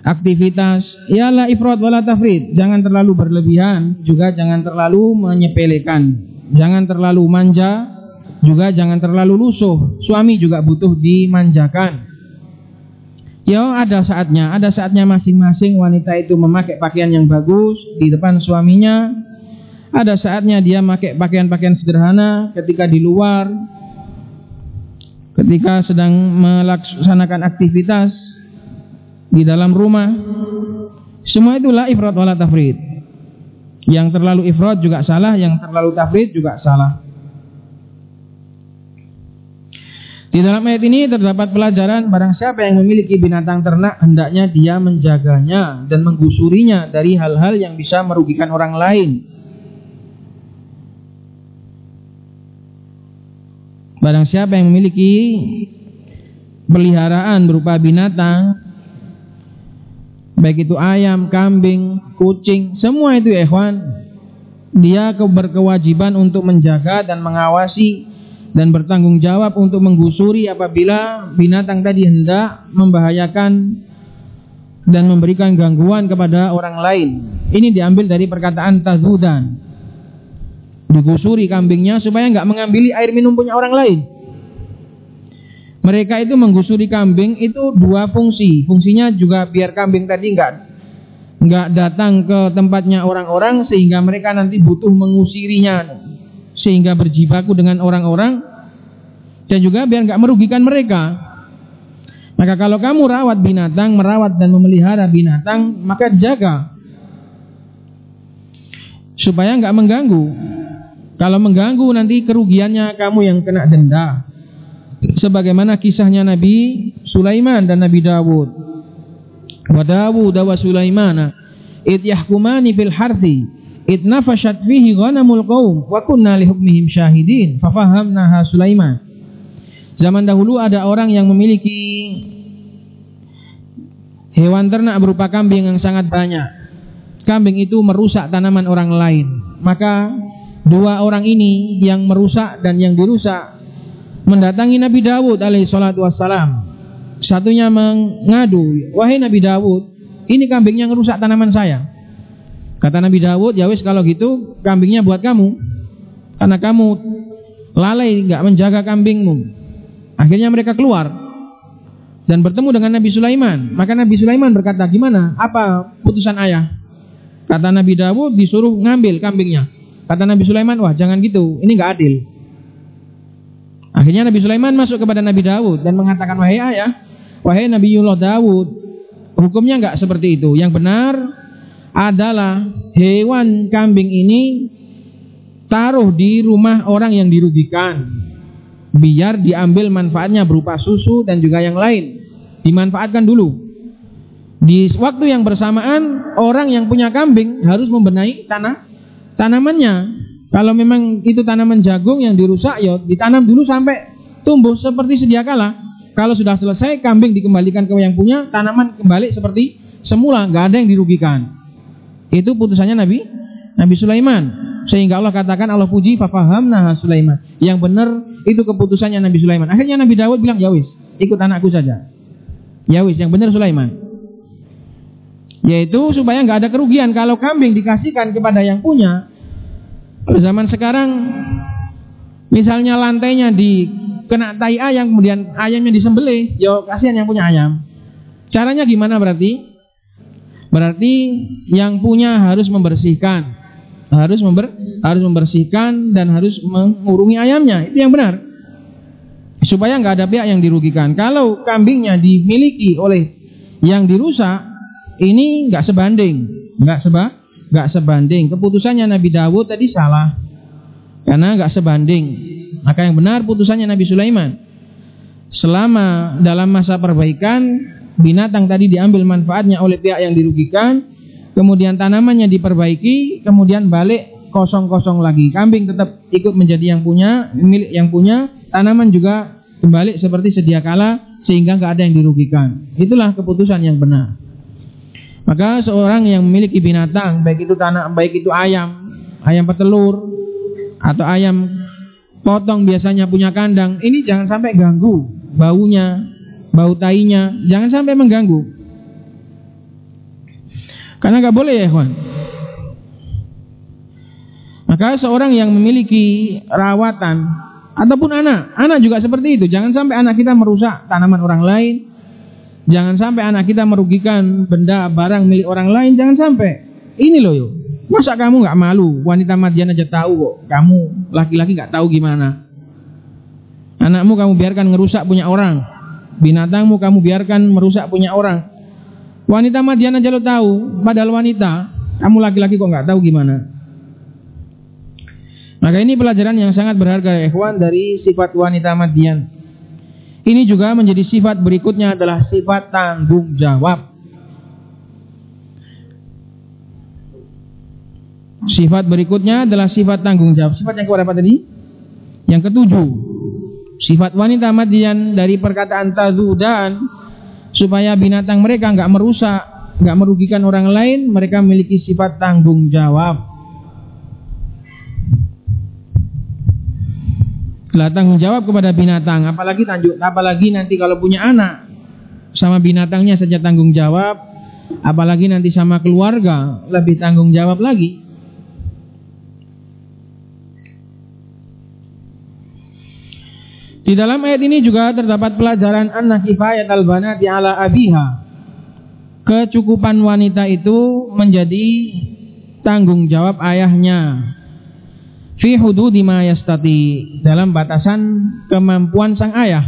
aktivitas. Ya la ifrat wala tafrid, jangan terlalu berlebihan, juga jangan terlalu menyepelekan. Jangan terlalu manja, juga jangan terlalu lusuh. Suami juga butuh dimanjakan. Ya ada saatnya, ada saatnya masing-masing wanita itu memakai pakaian yang bagus di depan suaminya. Ada saatnya dia memakai pakaian-pakaian sederhana ketika di luar, ketika sedang melaksanakan aktivitas di dalam rumah. Semua itulah ifrat wala tafrid. Yang terlalu ifrat juga salah, yang terlalu tafrid juga salah. Di dalam ayat ini terdapat pelajaran barang siapa yang memiliki binatang ternak hendaknya dia menjaganya dan menggusurinya dari hal-hal yang bisa merugikan orang lain. Barang siapa yang memiliki peliharaan berupa binatang baik itu ayam, kambing, kucing, semua itu ya ikhwan dia berkewajiban untuk menjaga dan mengawasi dan bertanggung jawab untuk menggusuri apabila binatang tadi hendak membahayakan dan memberikan gangguan kepada orang lain. Ini diambil dari perkataan tazudan. Digusuri kambingnya supaya nggak mengambil air minum punya orang lain. Mereka itu menggusuri kambing itu dua fungsi. Fungsinya juga biar kambing tadi nggak nggak datang ke tempatnya orang-orang sehingga mereka nanti butuh mengusirinya sehingga berjibaku dengan orang-orang dan juga biar nggak merugikan mereka. Maka kalau kamu rawat binatang, merawat dan memelihara binatang, maka jaga supaya nggak mengganggu. Kalau mengganggu nanti kerugiannya kamu yang kena denda. Sebagaimana kisahnya Nabi Sulaiman dan Nabi Dawud. Wa Dawud wa Sulaimana Itnafashat fihi ghanamul qaum wa kunna li hukmihim syahidin fafahamnaha Sulaiman. Zaman dahulu ada orang yang memiliki hewan ternak berupa kambing yang sangat banyak. Kambing itu merusak tanaman orang lain. Maka dua orang ini yang merusak dan yang dirusak mendatangi Nabi Dawud alaihi salatu wassalam. Satunya mengadu, "Wahai Nabi Dawud, ini kambing yang merusak tanaman saya." Kata Nabi Dawud, ya wis kalau gitu kambingnya buat kamu. Karena kamu lalai nggak menjaga kambingmu. Akhirnya mereka keluar dan bertemu dengan Nabi Sulaiman. Maka Nabi Sulaiman berkata, "Gimana? Apa putusan ayah?" Kata Nabi Dawud disuruh ngambil kambingnya. Kata Nabi Sulaiman, "Wah, jangan gitu. Ini nggak adil." Akhirnya Nabi Sulaiman masuk kepada Nabi Dawud dan mengatakan, "Wahai ayah, wahai Nabiullah Dawud, hukumnya nggak seperti itu. Yang benar adalah hewan kambing ini taruh di rumah orang yang dirugikan. Biar diambil manfaatnya berupa susu dan juga yang lain. Dimanfaatkan dulu. Di waktu yang bersamaan orang yang punya kambing harus membenahi tanah tanamannya. Kalau memang itu tanaman jagung yang dirusak ya ditanam dulu sampai tumbuh seperti sedia kala. Kalau sudah selesai kambing dikembalikan ke yang punya tanaman kembali seperti semula. Nggak ada yang dirugikan itu putusannya Nabi Nabi Sulaiman. Sehingga Allah katakan Allah puji fafahamna Sulaiman. Yang benar itu keputusannya Nabi Sulaiman. Akhirnya Nabi Dawud bilang, "Ya wis, ikut anakku saja." Ya wis, yang benar Sulaiman. Yaitu supaya nggak ada kerugian kalau kambing dikasihkan kepada yang punya. Zaman sekarang misalnya lantainya di kena tai ayam kemudian ayamnya disembelih, yo kasihan yang punya ayam. Caranya gimana berarti? Berarti yang punya harus membersihkan, harus member, harus membersihkan dan harus mengurungi ayamnya. Itu yang benar. Supaya nggak ada pihak yang dirugikan. Kalau kambingnya dimiliki oleh yang dirusak, ini nggak sebanding, nggak seba, nggak sebanding. Keputusannya Nabi Dawud tadi salah, karena nggak sebanding. Maka yang benar putusannya Nabi Sulaiman. Selama dalam masa perbaikan binatang tadi diambil manfaatnya oleh pihak yang dirugikan, kemudian tanamannya diperbaiki, kemudian balik kosong-kosong lagi. Kambing tetap ikut menjadi yang punya, milik yang punya, tanaman juga kembali seperti sedia kala sehingga nggak ada yang dirugikan. Itulah keputusan yang benar. Maka seorang yang memiliki binatang, baik itu tanah, baik itu ayam, ayam petelur atau ayam potong biasanya punya kandang, ini jangan sampai ganggu baunya, bau tainya, jangan sampai mengganggu. Karena nggak boleh ya, kawan. Maka seorang yang memiliki rawatan ataupun anak, anak juga seperti itu. Jangan sampai anak kita merusak tanaman orang lain. Jangan sampai anak kita merugikan benda barang milik orang lain. Jangan sampai. Ini loh yuk. Masa kamu nggak malu? Wanita Madian aja tahu kok. Kamu laki-laki nggak tahu gimana. Anakmu kamu biarkan ngerusak punya orang. Binatangmu kamu biarkan merusak punya orang. Wanita Madian aja lo tahu, padahal wanita, kamu laki-laki kok nggak tahu gimana. Maka ini pelajaran yang sangat berharga ya ikhwan dari sifat wanita Madian. Ini juga menjadi sifat berikutnya adalah sifat tanggung jawab. Sifat berikutnya adalah sifat tanggung jawab. Sifat yang keberapa tadi? Yang ketujuh. Sifat wanita Madian dari perkataan tazudan supaya binatang mereka nggak merusak, nggak merugikan orang lain, mereka memiliki sifat tanggung jawab. Telah tanggung jawab kepada binatang, apalagi tanjuk, apalagi nanti kalau punya anak sama binatangnya saja tanggung jawab, apalagi nanti sama keluarga lebih tanggung jawab lagi. Di dalam ayat ini juga terdapat pelajaran anak kifayat al-banati ala abiha. Kecukupan wanita itu menjadi tanggung jawab ayahnya. Fi hududi ma yastati dalam batasan kemampuan sang ayah.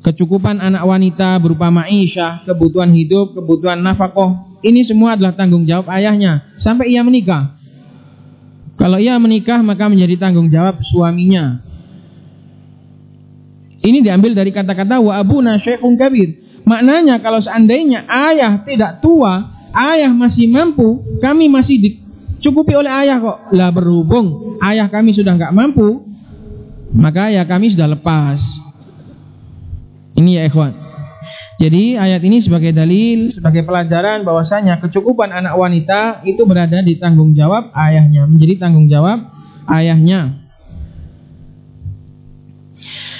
Kecukupan anak wanita berupa ma'isyah, kebutuhan hidup, kebutuhan nafkah, ini semua adalah tanggung jawab ayahnya sampai ia menikah. Kalau ia menikah maka menjadi tanggung jawab suaminya. Ini diambil dari kata-kata wa abuna syekhun kabir. Maknanya kalau seandainya ayah tidak tua, ayah masih mampu, kami masih dicukupi oleh ayah kok. Lah berhubung ayah kami sudah nggak mampu, maka ya kami sudah lepas. Ini ya ikhwan. Jadi ayat ini sebagai dalil, sebagai pelajaran bahwasanya kecukupan anak wanita itu berada di tanggung jawab ayahnya, menjadi tanggung jawab ayahnya.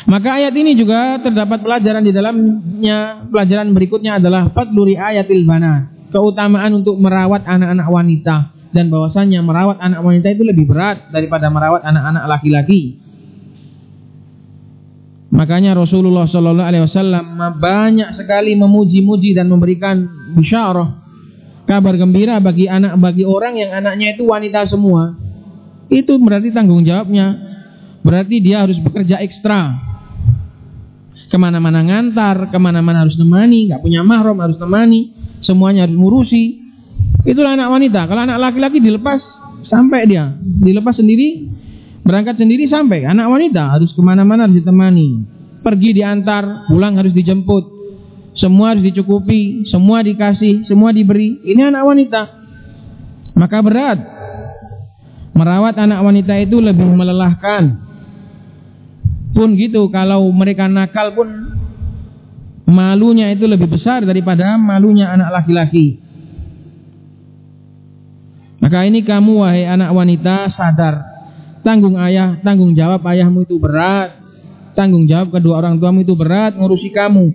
Maka ayat ini juga terdapat pelajaran di dalamnya. Pelajaran berikutnya adalah fadluri ayatil bana. Keutamaan untuk merawat anak-anak wanita dan bahwasanya merawat anak wanita itu lebih berat daripada merawat anak-anak laki-laki. Makanya Rasulullah Shallallahu Alaihi Wasallam banyak sekali memuji-muji dan memberikan bisyarah kabar gembira bagi anak bagi orang yang anaknya itu wanita semua. Itu berarti tanggung jawabnya. Berarti dia harus bekerja ekstra ke mana-mana ngantar, ke mana-mana harus nemani, nggak punya mahram harus nemani, semuanya harus ngurusi. Itulah anak wanita. Kalau anak laki-laki dilepas sampai dia, dilepas sendiri, berangkat sendiri sampai. Anak wanita harus ke mana-mana harus ditemani, pergi diantar, pulang harus dijemput, semua harus dicukupi, semua dikasih, semua diberi. Ini anak wanita. Maka berat. Merawat anak wanita itu lebih melelahkan pun gitu kalau mereka nakal pun malunya itu lebih besar daripada malunya anak laki-laki. Maka ini kamu wahai anak wanita sadar. Tanggung ayah tanggung jawab ayahmu itu berat. Tanggung jawab kedua orang tuamu itu berat ngurusi kamu.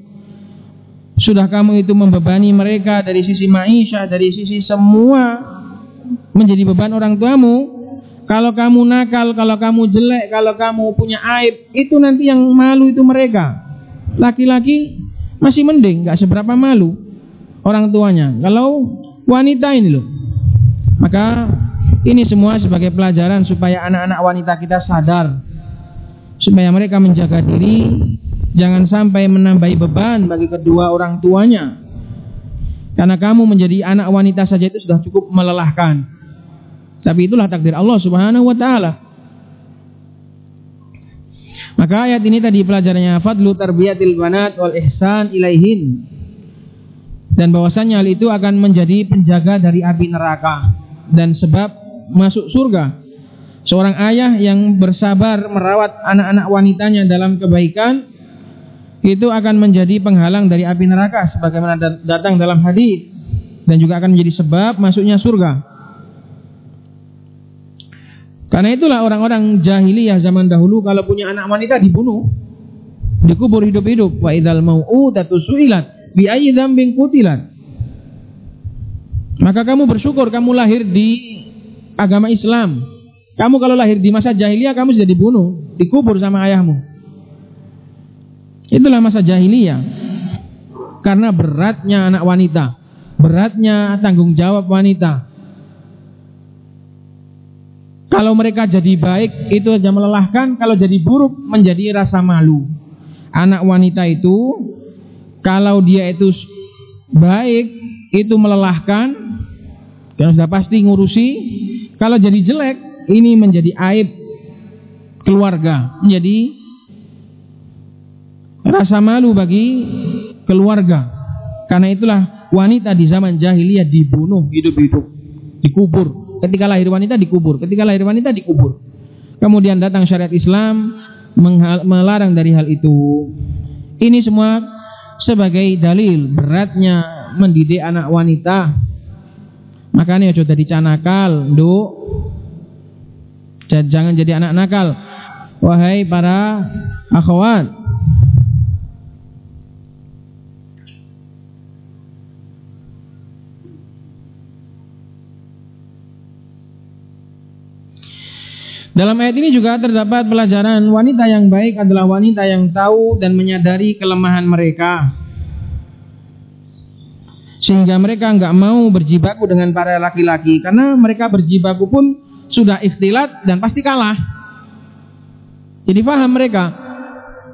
Sudah kamu itu membebani mereka dari sisi maisha, dari sisi semua menjadi beban orang tuamu. Kalau kamu nakal, kalau kamu jelek, kalau kamu punya aib, itu nanti yang malu itu mereka. Laki-laki masih mending, nggak seberapa malu orang tuanya. Kalau wanita ini loh, maka ini semua sebagai pelajaran supaya anak-anak wanita kita sadar, supaya mereka menjaga diri, Jangan sampai menambahi beban bagi kedua orang tuanya. Karena kamu menjadi anak wanita saja itu sudah cukup melelahkan. Tapi itulah takdir Allah Subhanahu wa taala. Maka ayat ini tadi pelajarannya fadlu tarbiyatil banat wal ihsan ilaihin. Dan bahwasanya hal itu akan menjadi penjaga dari api neraka dan sebab masuk surga. Seorang ayah yang bersabar merawat anak-anak wanitanya dalam kebaikan itu akan menjadi penghalang dari api neraka sebagaimana datang dalam hadis dan juga akan menjadi sebab masuknya surga. Karena itulah orang-orang jahiliyah zaman dahulu kalau punya anak wanita dibunuh, dikubur hidup-hidup. Wa idzal mau'udatu su'ilat bi ayyi dzambin qutilat. Maka kamu bersyukur kamu lahir di agama Islam. Kamu kalau lahir di masa jahiliyah kamu sudah dibunuh, dikubur sama ayahmu. Itulah masa jahiliyah. Karena beratnya anak wanita, beratnya tanggung jawab wanita. Kalau mereka jadi baik itu saja melelahkan, kalau jadi buruk menjadi rasa malu. Anak wanita itu kalau dia itu baik itu melelahkan, dan sudah pasti ngurusi. Kalau jadi jelek ini menjadi aib keluarga, menjadi rasa malu bagi keluarga. Karena itulah wanita di zaman jahiliyah dibunuh hidup-hidup, dikubur. Ketika lahir wanita dikubur, ketika lahir wanita dikubur. Kemudian datang syariat Islam melarang dari hal itu. Ini semua sebagai dalil beratnya mendidik anak wanita. Makanya sudah dicanakal, nduk. Jangan jadi anak nakal. Wahai para akhwat, Dalam ayat ini juga terdapat pelajaran wanita yang baik adalah wanita yang tahu dan menyadari kelemahan mereka. Sehingga mereka nggak mau berjibaku dengan para laki-laki karena mereka berjibaku pun sudah ikhtilat dan pasti kalah. Jadi paham mereka.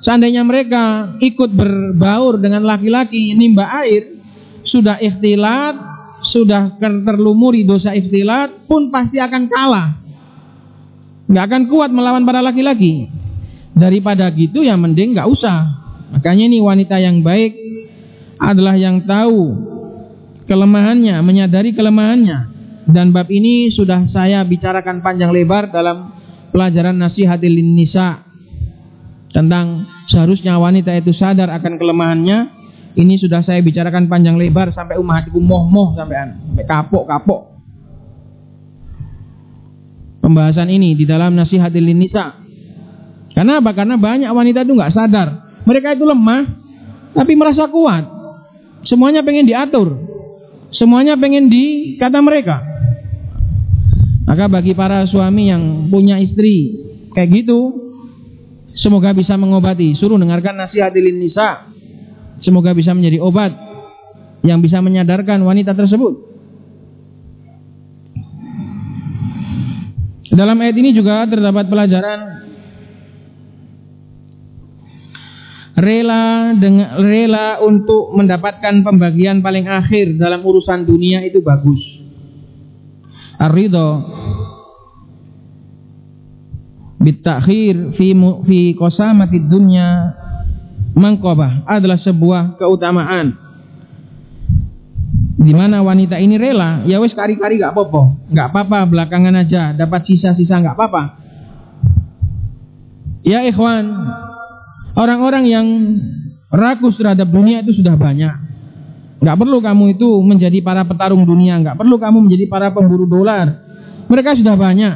Seandainya mereka ikut berbaur dengan laki-laki nimba air, sudah ikhtilat, sudah terlumuri dosa ikhtilat pun pasti akan kalah nggak akan kuat melawan para laki-laki. Daripada gitu ya mending nggak usah. Makanya ini wanita yang baik adalah yang tahu kelemahannya, menyadari kelemahannya. Dan bab ini sudah saya bicarakan panjang lebar dalam pelajaran nasihatil nisa tentang seharusnya wanita itu sadar akan kelemahannya. Ini sudah saya bicarakan panjang lebar sampai umah hatiku moh-moh sampai sampai kapok-kapok pembahasan ini di dalam nasihatil nisa. Karena apa? Karena banyak wanita itu nggak sadar. Mereka itu lemah, tapi merasa kuat. Semuanya pengen diatur. Semuanya pengen di kata mereka. Maka bagi para suami yang punya istri kayak gitu, semoga bisa mengobati. Suruh dengarkan nasihatil nisa. Semoga bisa menjadi obat yang bisa menyadarkan wanita tersebut. Dalam ayat ini juga terdapat pelajaran rela dengan rela untuk mendapatkan pembagian paling akhir dalam urusan dunia itu bagus. Ar-ridho bitakhir fi fi qasamati dunya mangkobah adalah sebuah keutamaan di mana wanita ini rela, ya wes kari-kari gak apa-apa, gak apa-apa belakangan aja, dapat sisa-sisa gak apa-apa. Ya ikhwan, orang-orang yang rakus terhadap dunia itu sudah banyak. Gak perlu kamu itu menjadi para petarung dunia, gak perlu kamu menjadi para pemburu dolar. Mereka sudah banyak.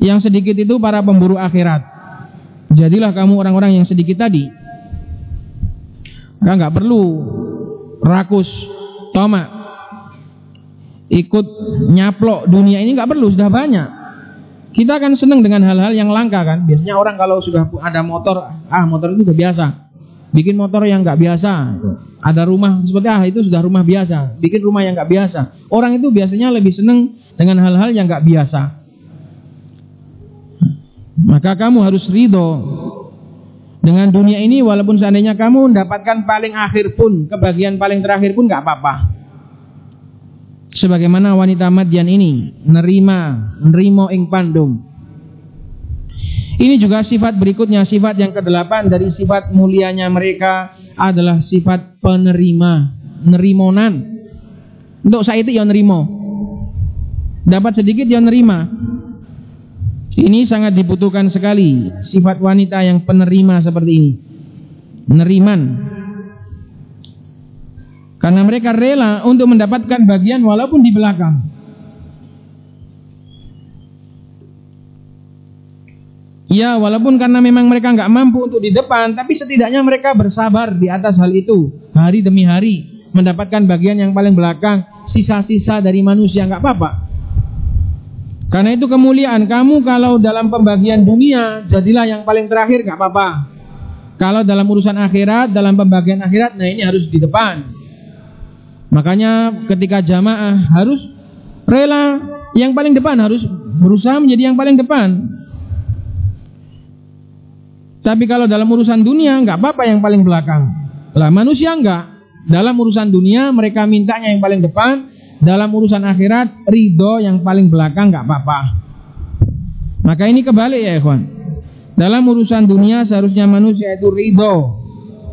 Yang sedikit itu para pemburu akhirat. Jadilah kamu orang-orang yang sedikit tadi. Maka nggak perlu rakus, tomak, ikut nyaplok dunia ini nggak perlu, sudah banyak. Kita akan senang dengan hal-hal yang langka kan. Biasanya orang kalau sudah ada motor, ah motor itu udah biasa. Bikin motor yang nggak biasa. Ada rumah seperti ah itu sudah rumah biasa. Bikin rumah yang nggak biasa. Orang itu biasanya lebih senang dengan hal-hal yang nggak biasa. Maka kamu harus ridho dengan dunia ini walaupun seandainya kamu mendapatkan paling akhir pun, kebagian paling terakhir pun nggak apa-apa. Sebagaimana wanita Madian ini nerima, nerimo ing pandum. Ini juga sifat berikutnya, sifat yang kedelapan dari sifat mulianya mereka adalah sifat penerima, nerimonan. Untuk saya itu ya nerimo. Dapat sedikit ya nerima. Ini sangat dibutuhkan sekali sifat wanita yang penerima seperti ini. Neriman. Karena mereka rela untuk mendapatkan bagian walaupun di belakang. Ya, walaupun karena memang mereka nggak mampu untuk di depan, tapi setidaknya mereka bersabar di atas hal itu hari demi hari, mendapatkan bagian yang paling belakang, sisa-sisa dari manusia nggak apa-apa. Karena itu kemuliaan kamu kalau dalam pembagian dunia jadilah yang paling terakhir gak apa-apa. Kalau dalam urusan akhirat, dalam pembagian akhirat, nah ini harus di depan. Makanya ketika jamaah harus rela yang paling depan harus berusaha menjadi yang paling depan. Tapi kalau dalam urusan dunia nggak apa-apa yang paling belakang. Lah manusia enggak. Dalam urusan dunia mereka mintanya yang paling depan, dalam urusan akhirat ridho yang paling belakang nggak apa-apa. Maka ini kebalik ya ikhwan. Dalam urusan dunia seharusnya manusia itu ridho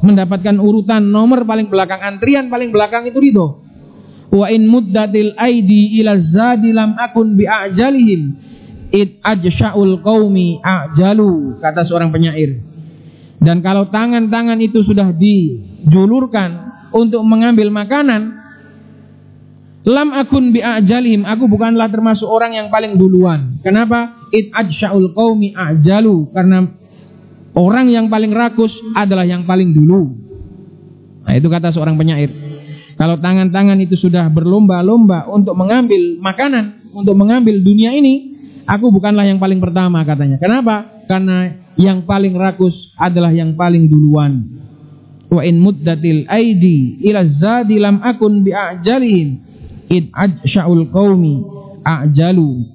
mendapatkan urutan nomor paling belakang antrian paling belakang itu ridho. Wa in muddatil aidi ila zadi lam akun bi ajalihim it ajsha'ul qaumi ajalu kata seorang penyair. Dan kalau tangan-tangan itu sudah dijulurkan untuk mengambil makanan, Lam akun bi ajalihim, aku bukanlah termasuk orang yang paling duluan. Kenapa? It ajsyaul qaumi ajalu, karena orang yang paling rakus adalah yang paling dulu. Nah, itu kata seorang penyair. Kalau tangan-tangan itu sudah berlomba-lomba untuk mengambil makanan, untuk mengambil dunia ini, aku bukanlah yang paling pertama katanya. Kenapa? Karena yang paling rakus adalah yang paling duluan. Wa in muddatil aidi ila zadi lam akun bi ajalihim id ajsha'ul qaumi a'jalu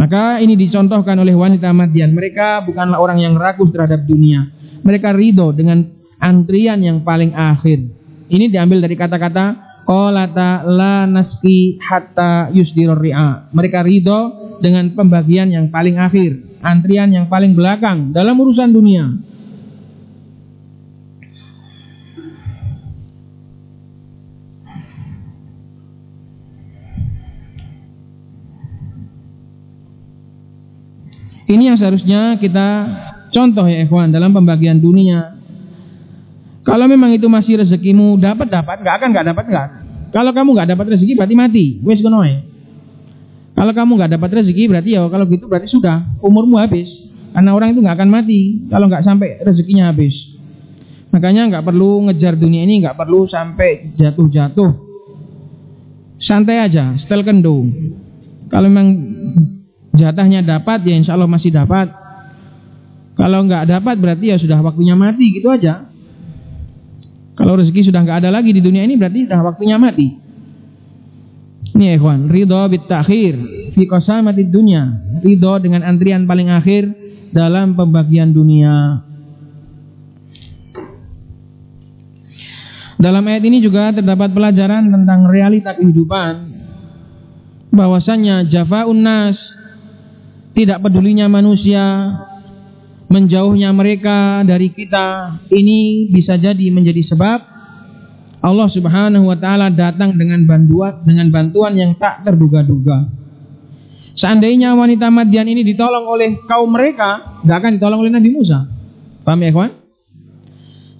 maka ini dicontohkan oleh wanita Madian mereka bukanlah orang yang rakus terhadap dunia mereka ridho dengan antrian yang paling akhir ini diambil dari kata-kata Qolata la naski hatta yusdirur. Mereka ridho dengan pembagian yang paling akhir, antrian yang paling belakang dalam urusan dunia. Ini yang seharusnya kita contoh ya ikhwan dalam pembagian dunia. Kalau memang itu masih rezekimu dapat dapat, nggak akan nggak dapat nggak. Kalau kamu nggak dapat rezeki berarti mati, wes konoe. Kalau kamu nggak dapat rezeki berarti ya kalau gitu berarti sudah umurmu habis. Karena orang itu nggak akan mati kalau nggak sampai rezekinya habis. Makanya nggak perlu ngejar dunia ini, nggak perlu sampai jatuh-jatuh. Santai aja, setel kendo. Kalau memang jatahnya dapat ya insya Allah masih dapat. Kalau nggak dapat berarti ya sudah waktunya mati gitu aja. Kalau rezeki sudah nggak ada lagi di dunia ini berarti sudah waktunya mati. Ini ya ikhwan ridho bit takhir fi qasamati dunya. Ridho dengan antrian paling akhir dalam pembagian dunia. Dalam ayat ini juga terdapat pelajaran tentang realita kehidupan. Bahwasanya jafaun nas tidak pedulinya manusia, menjauhnya mereka dari kita, ini bisa jadi menjadi sebab Allah Subhanahu wa taala datang dengan bantuan dengan bantuan yang tak terduga-duga. Seandainya wanita Madian ini ditolong oleh kaum mereka, nggak akan ditolong oleh Nabi Musa. Paham ya, kawan?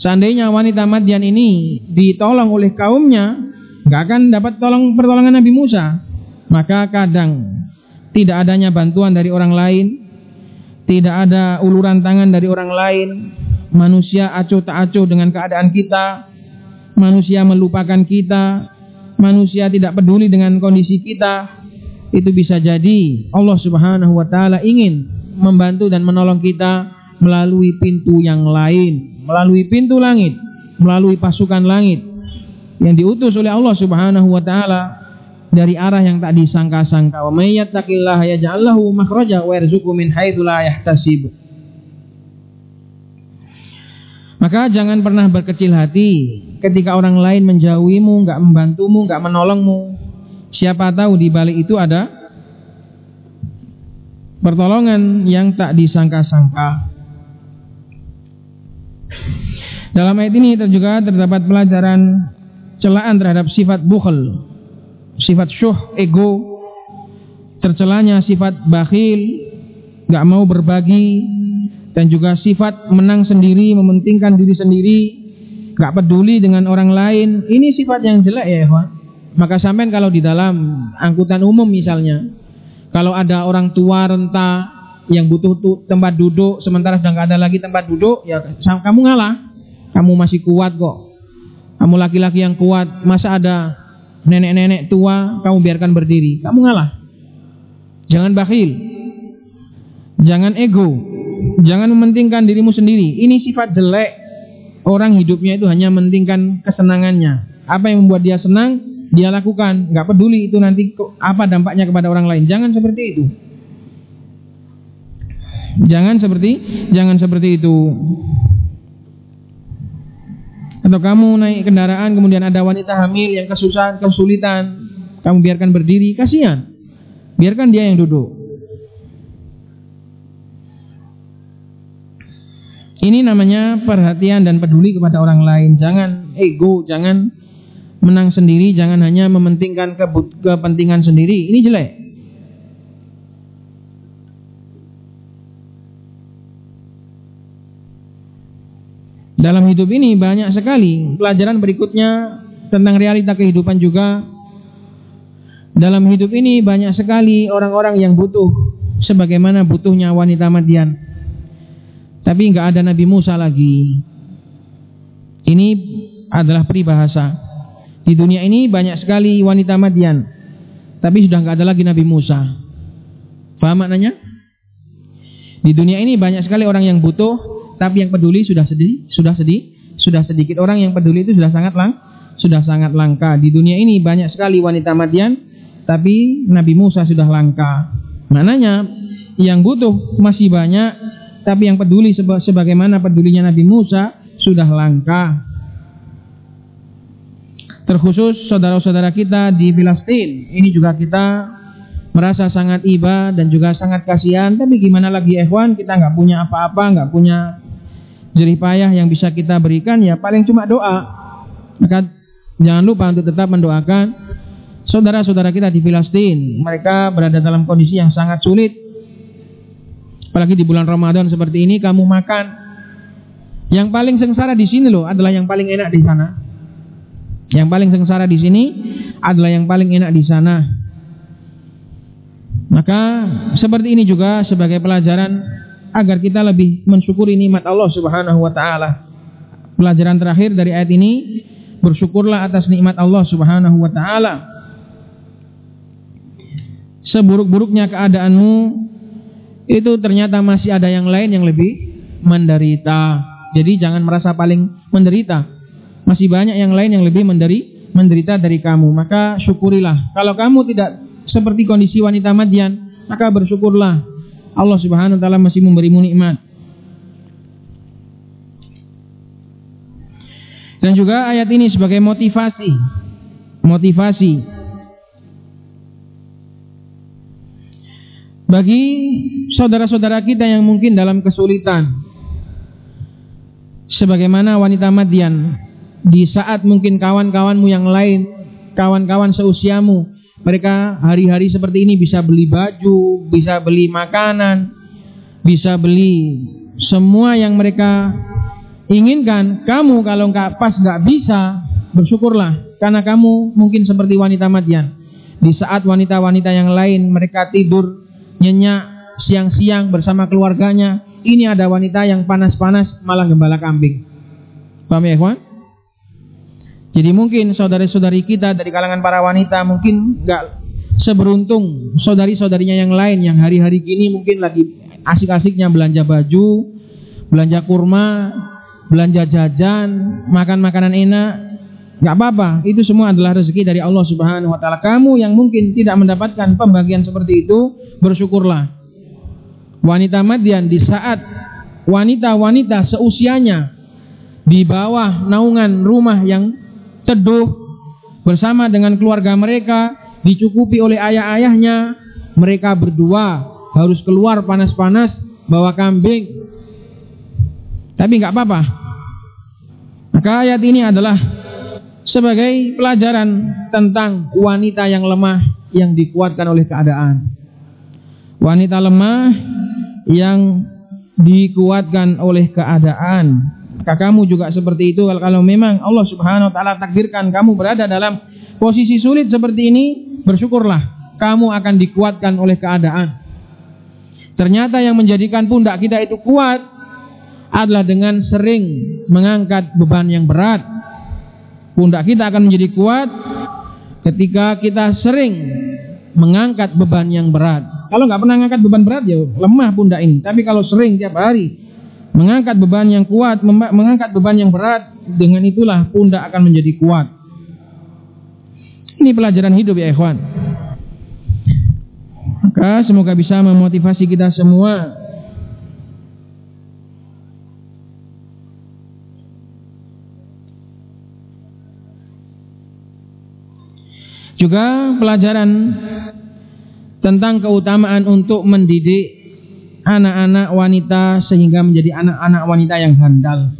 Seandainya wanita Madian ini ditolong oleh kaumnya, nggak akan dapat tolong pertolongan Nabi Musa. Maka kadang tidak adanya bantuan dari orang lain, tidak ada uluran tangan dari orang lain, manusia acuh tak acuh dengan keadaan kita, manusia melupakan kita, manusia tidak peduli dengan kondisi kita, itu bisa jadi Allah Subhanahu wa taala ingin membantu dan menolong kita melalui pintu yang lain, melalui pintu langit, melalui pasukan langit yang diutus oleh Allah Subhanahu wa taala dari arah yang tak disangka-sangka. Wa may yattaqillaha yaj'al lahu makhraja wa yarzuqhu min haitsu la yahtasib. Maka jangan pernah berkecil hati ketika orang lain menjauhimu, enggak membantumu, enggak menolongmu. Siapa tahu di balik itu ada pertolongan yang tak disangka-sangka. Dalam ayat ini juga terdapat pelajaran celaan terhadap sifat bukhel, sifat syuh, ego, tercelanya sifat bakhil, enggak mau berbagi, dan juga sifat menang sendiri, mementingkan diri sendiri, gak peduli dengan orang lain. Ini sifat yang jelek ya, Ikhwan. Maka sampai kalau di dalam angkutan umum misalnya, kalau ada orang tua renta yang butuh tempat duduk, sementara sudah gak ada lagi tempat duduk, ya kamu ngalah. Kamu masih kuat kok. Kamu laki-laki yang kuat, masa ada nenek-nenek tua, kamu biarkan berdiri. Kamu ngalah. Jangan bakhil. Jangan ego. Jangan mementingkan dirimu sendiri. Ini sifat jelek. Orang hidupnya itu hanya mementingkan kesenangannya. Apa yang membuat dia senang, dia lakukan. Gak peduli itu nanti apa dampaknya kepada orang lain. Jangan seperti itu. Jangan seperti jangan seperti itu. Atau kamu naik kendaraan kemudian ada wanita hamil yang kesusahan, kesulitan, kamu biarkan berdiri, kasihan. Biarkan dia yang duduk. Ini namanya perhatian dan peduli kepada orang lain. Jangan ego, jangan menang sendiri, jangan hanya mementingkan kepentingan sendiri. Ini jelek. Dalam hidup ini banyak sekali pelajaran berikutnya tentang realita kehidupan juga. Dalam hidup ini banyak sekali orang-orang yang butuh sebagaimana butuhnya wanita Madian. Tapi nggak ada Nabi Musa lagi. Ini adalah peribahasa. Di dunia ini banyak sekali wanita Madian. Tapi sudah nggak ada lagi Nabi Musa. Paham maknanya? Di dunia ini banyak sekali orang yang butuh, tapi yang peduli sudah sedih, sudah sedih, sudah sedikit orang yang peduli itu sudah sangat lang, sudah sangat langka. Di dunia ini banyak sekali wanita Madian, tapi Nabi Musa sudah langka. Maknanya yang butuh masih banyak, tapi yang peduli sebagaimana pedulinya Nabi Musa sudah langka. Terkhusus saudara-saudara kita di Filistin, ini juga kita merasa sangat iba dan juga sangat kasihan. Tapi gimana lagi ikhwan, kita nggak punya apa-apa, nggak punya jerih payah yang bisa kita berikan, ya paling cuma doa. Maka jangan lupa untuk tetap mendoakan saudara-saudara kita di Filistin. Mereka berada dalam kondisi yang sangat sulit Apalagi di bulan Ramadan seperti ini kamu makan. Yang paling sengsara di sini loh adalah yang paling enak di sana. Yang paling sengsara di sini adalah yang paling enak di sana. Maka seperti ini juga sebagai pelajaran agar kita lebih mensyukuri nikmat Allah Subhanahu wa taala. Pelajaran terakhir dari ayat ini, bersyukurlah atas nikmat Allah Subhanahu wa taala. Seburuk-buruknya keadaanmu, itu ternyata masih ada yang lain yang lebih menderita. Jadi jangan merasa paling menderita. Masih banyak yang lain yang lebih menderi, menderita dari kamu. Maka syukurilah. Kalau kamu tidak seperti kondisi wanita Madian, maka bersyukurlah. Allah Subhanahu wa taala masih memberimu nikmat. Dan juga ayat ini sebagai motivasi. Motivasi bagi saudara-saudara kita yang mungkin dalam kesulitan sebagaimana wanita Madian di saat mungkin kawan-kawanmu yang lain kawan-kawan seusiamu mereka hari-hari seperti ini bisa beli baju bisa beli makanan bisa beli semua yang mereka inginkan kamu kalau nggak pas nggak bisa bersyukurlah karena kamu mungkin seperti wanita Madian di saat wanita-wanita yang lain mereka tidur nyenyak siang-siang bersama keluarganya, ini ada wanita yang panas-panas malah gembala kambing. Paham ya, ikhwan? Jadi mungkin saudari-saudari kita dari kalangan para wanita mungkin nggak seberuntung saudari-saudarinya yang lain yang hari-hari gini mungkin lagi asik-asiknya belanja baju, belanja kurma, belanja jajan, makan makanan enak, nggak apa-apa. Itu semua adalah rezeki dari Allah Subhanahu Wa Taala. Kamu yang mungkin tidak mendapatkan pembagian seperti itu, bersyukurlah. Wanita Madian di saat wanita-wanita seusianya di bawah naungan rumah yang teduh bersama dengan keluarga mereka dicukupi oleh ayah-ayahnya mereka berdua harus keluar panas-panas bawa kambing. Tapi nggak apa-apa. Maka ayat ini adalah sebagai pelajaran tentang wanita yang lemah yang dikuatkan oleh keadaan. Wanita lemah yang dikuatkan oleh keadaan maka kamu juga seperti itu kalau memang Allah Subhanahu wa taala takdirkan kamu berada dalam posisi sulit seperti ini, bersyukurlah kamu akan dikuatkan oleh keadaan. Ternyata yang menjadikan pundak kita itu kuat adalah dengan sering mengangkat beban yang berat. Pundak kita akan menjadi kuat ketika kita sering mengangkat beban yang berat. Kalau nggak pernah mengangkat beban berat ya lemah pundak ini. Tapi kalau sering tiap hari mengangkat beban yang kuat, mengangkat beban yang berat, dengan itulah pundak akan menjadi kuat. Ini pelajaran hidup ya ikhwan. Maka semoga bisa memotivasi kita semua Juga pelajaran tentang keutamaan untuk mendidik anak-anak wanita sehingga menjadi anak-anak wanita yang handal.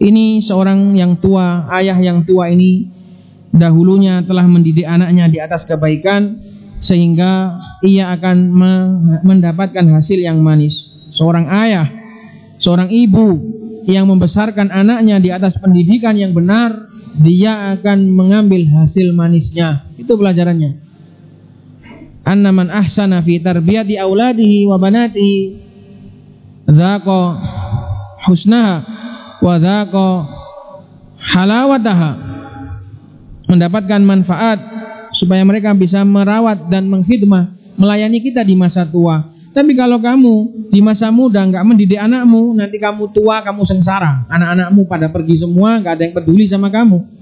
Ini seorang yang tua, ayah yang tua ini dahulunya telah mendidik anaknya di atas kebaikan sehingga ia akan mendapatkan hasil yang manis. Seorang ayah, seorang ibu yang membesarkan anaknya di atas pendidikan yang benar, dia akan mengambil hasil manisnya. Itu pelajarannya anna man ahsana fi tarbiyati auladihi wa banatihi dzaqa husnaha wa dzaqa halawataha. Mendapatkan manfaat supaya mereka bisa merawat dan mengkhidmah melayani kita di masa tua. Tapi kalau kamu di masa muda nggak mendidik anakmu nanti kamu tua kamu sengsara. Anak-anakmu pada pergi semua nggak ada yang peduli sama kamu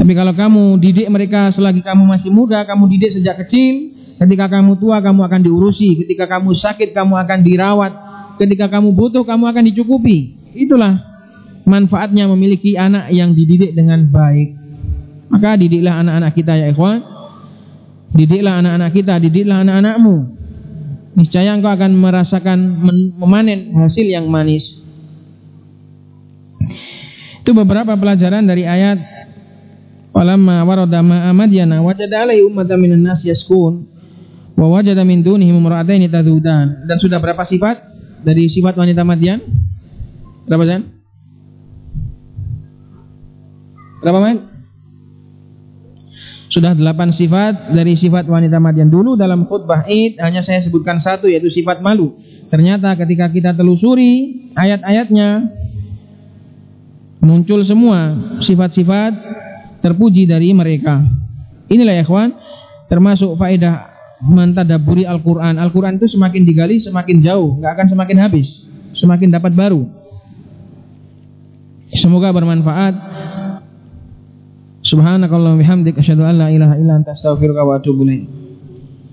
tapi kalau kamu didik mereka selagi kamu masih muda, kamu didik sejak kecil, ketika kamu tua kamu akan diurusi, ketika kamu sakit kamu akan dirawat, ketika kamu butuh kamu akan dicukupi. Itulah manfaatnya memiliki anak yang dididik dengan baik. Maka didiklah anak-anak kita ya ikhwan. Didiklah anak-anak kita, didiklah anak-anakmu. Niscaya engkau akan merasakan memanen hasil yang manis. Itu beberapa pelajaran dari ayat Walamma warada ma'a Madyana wajada alaihi ummatan minan nas yaskun wa wajada min dunihim imra'ataini tadudan. Dan sudah berapa sifat dari sifat wanita Madyan? Berapa Zan? Berapa men? Sudah delapan sifat dari sifat wanita Madyan. Dulu dalam khutbah Id hanya saya sebutkan satu yaitu sifat malu. Ternyata ketika kita telusuri ayat-ayatnya muncul semua sifat-sifat terpuji dari mereka. Inilah ya kawan, termasuk faedah mentadaburi Al-Quran. Al-Quran itu semakin digali semakin jauh, nggak akan semakin habis, semakin dapat baru. Semoga bermanfaat. Subhanakallah bihamdik asyhadu an la ilaha illa anta astaghfiruka wa atubu ilaik.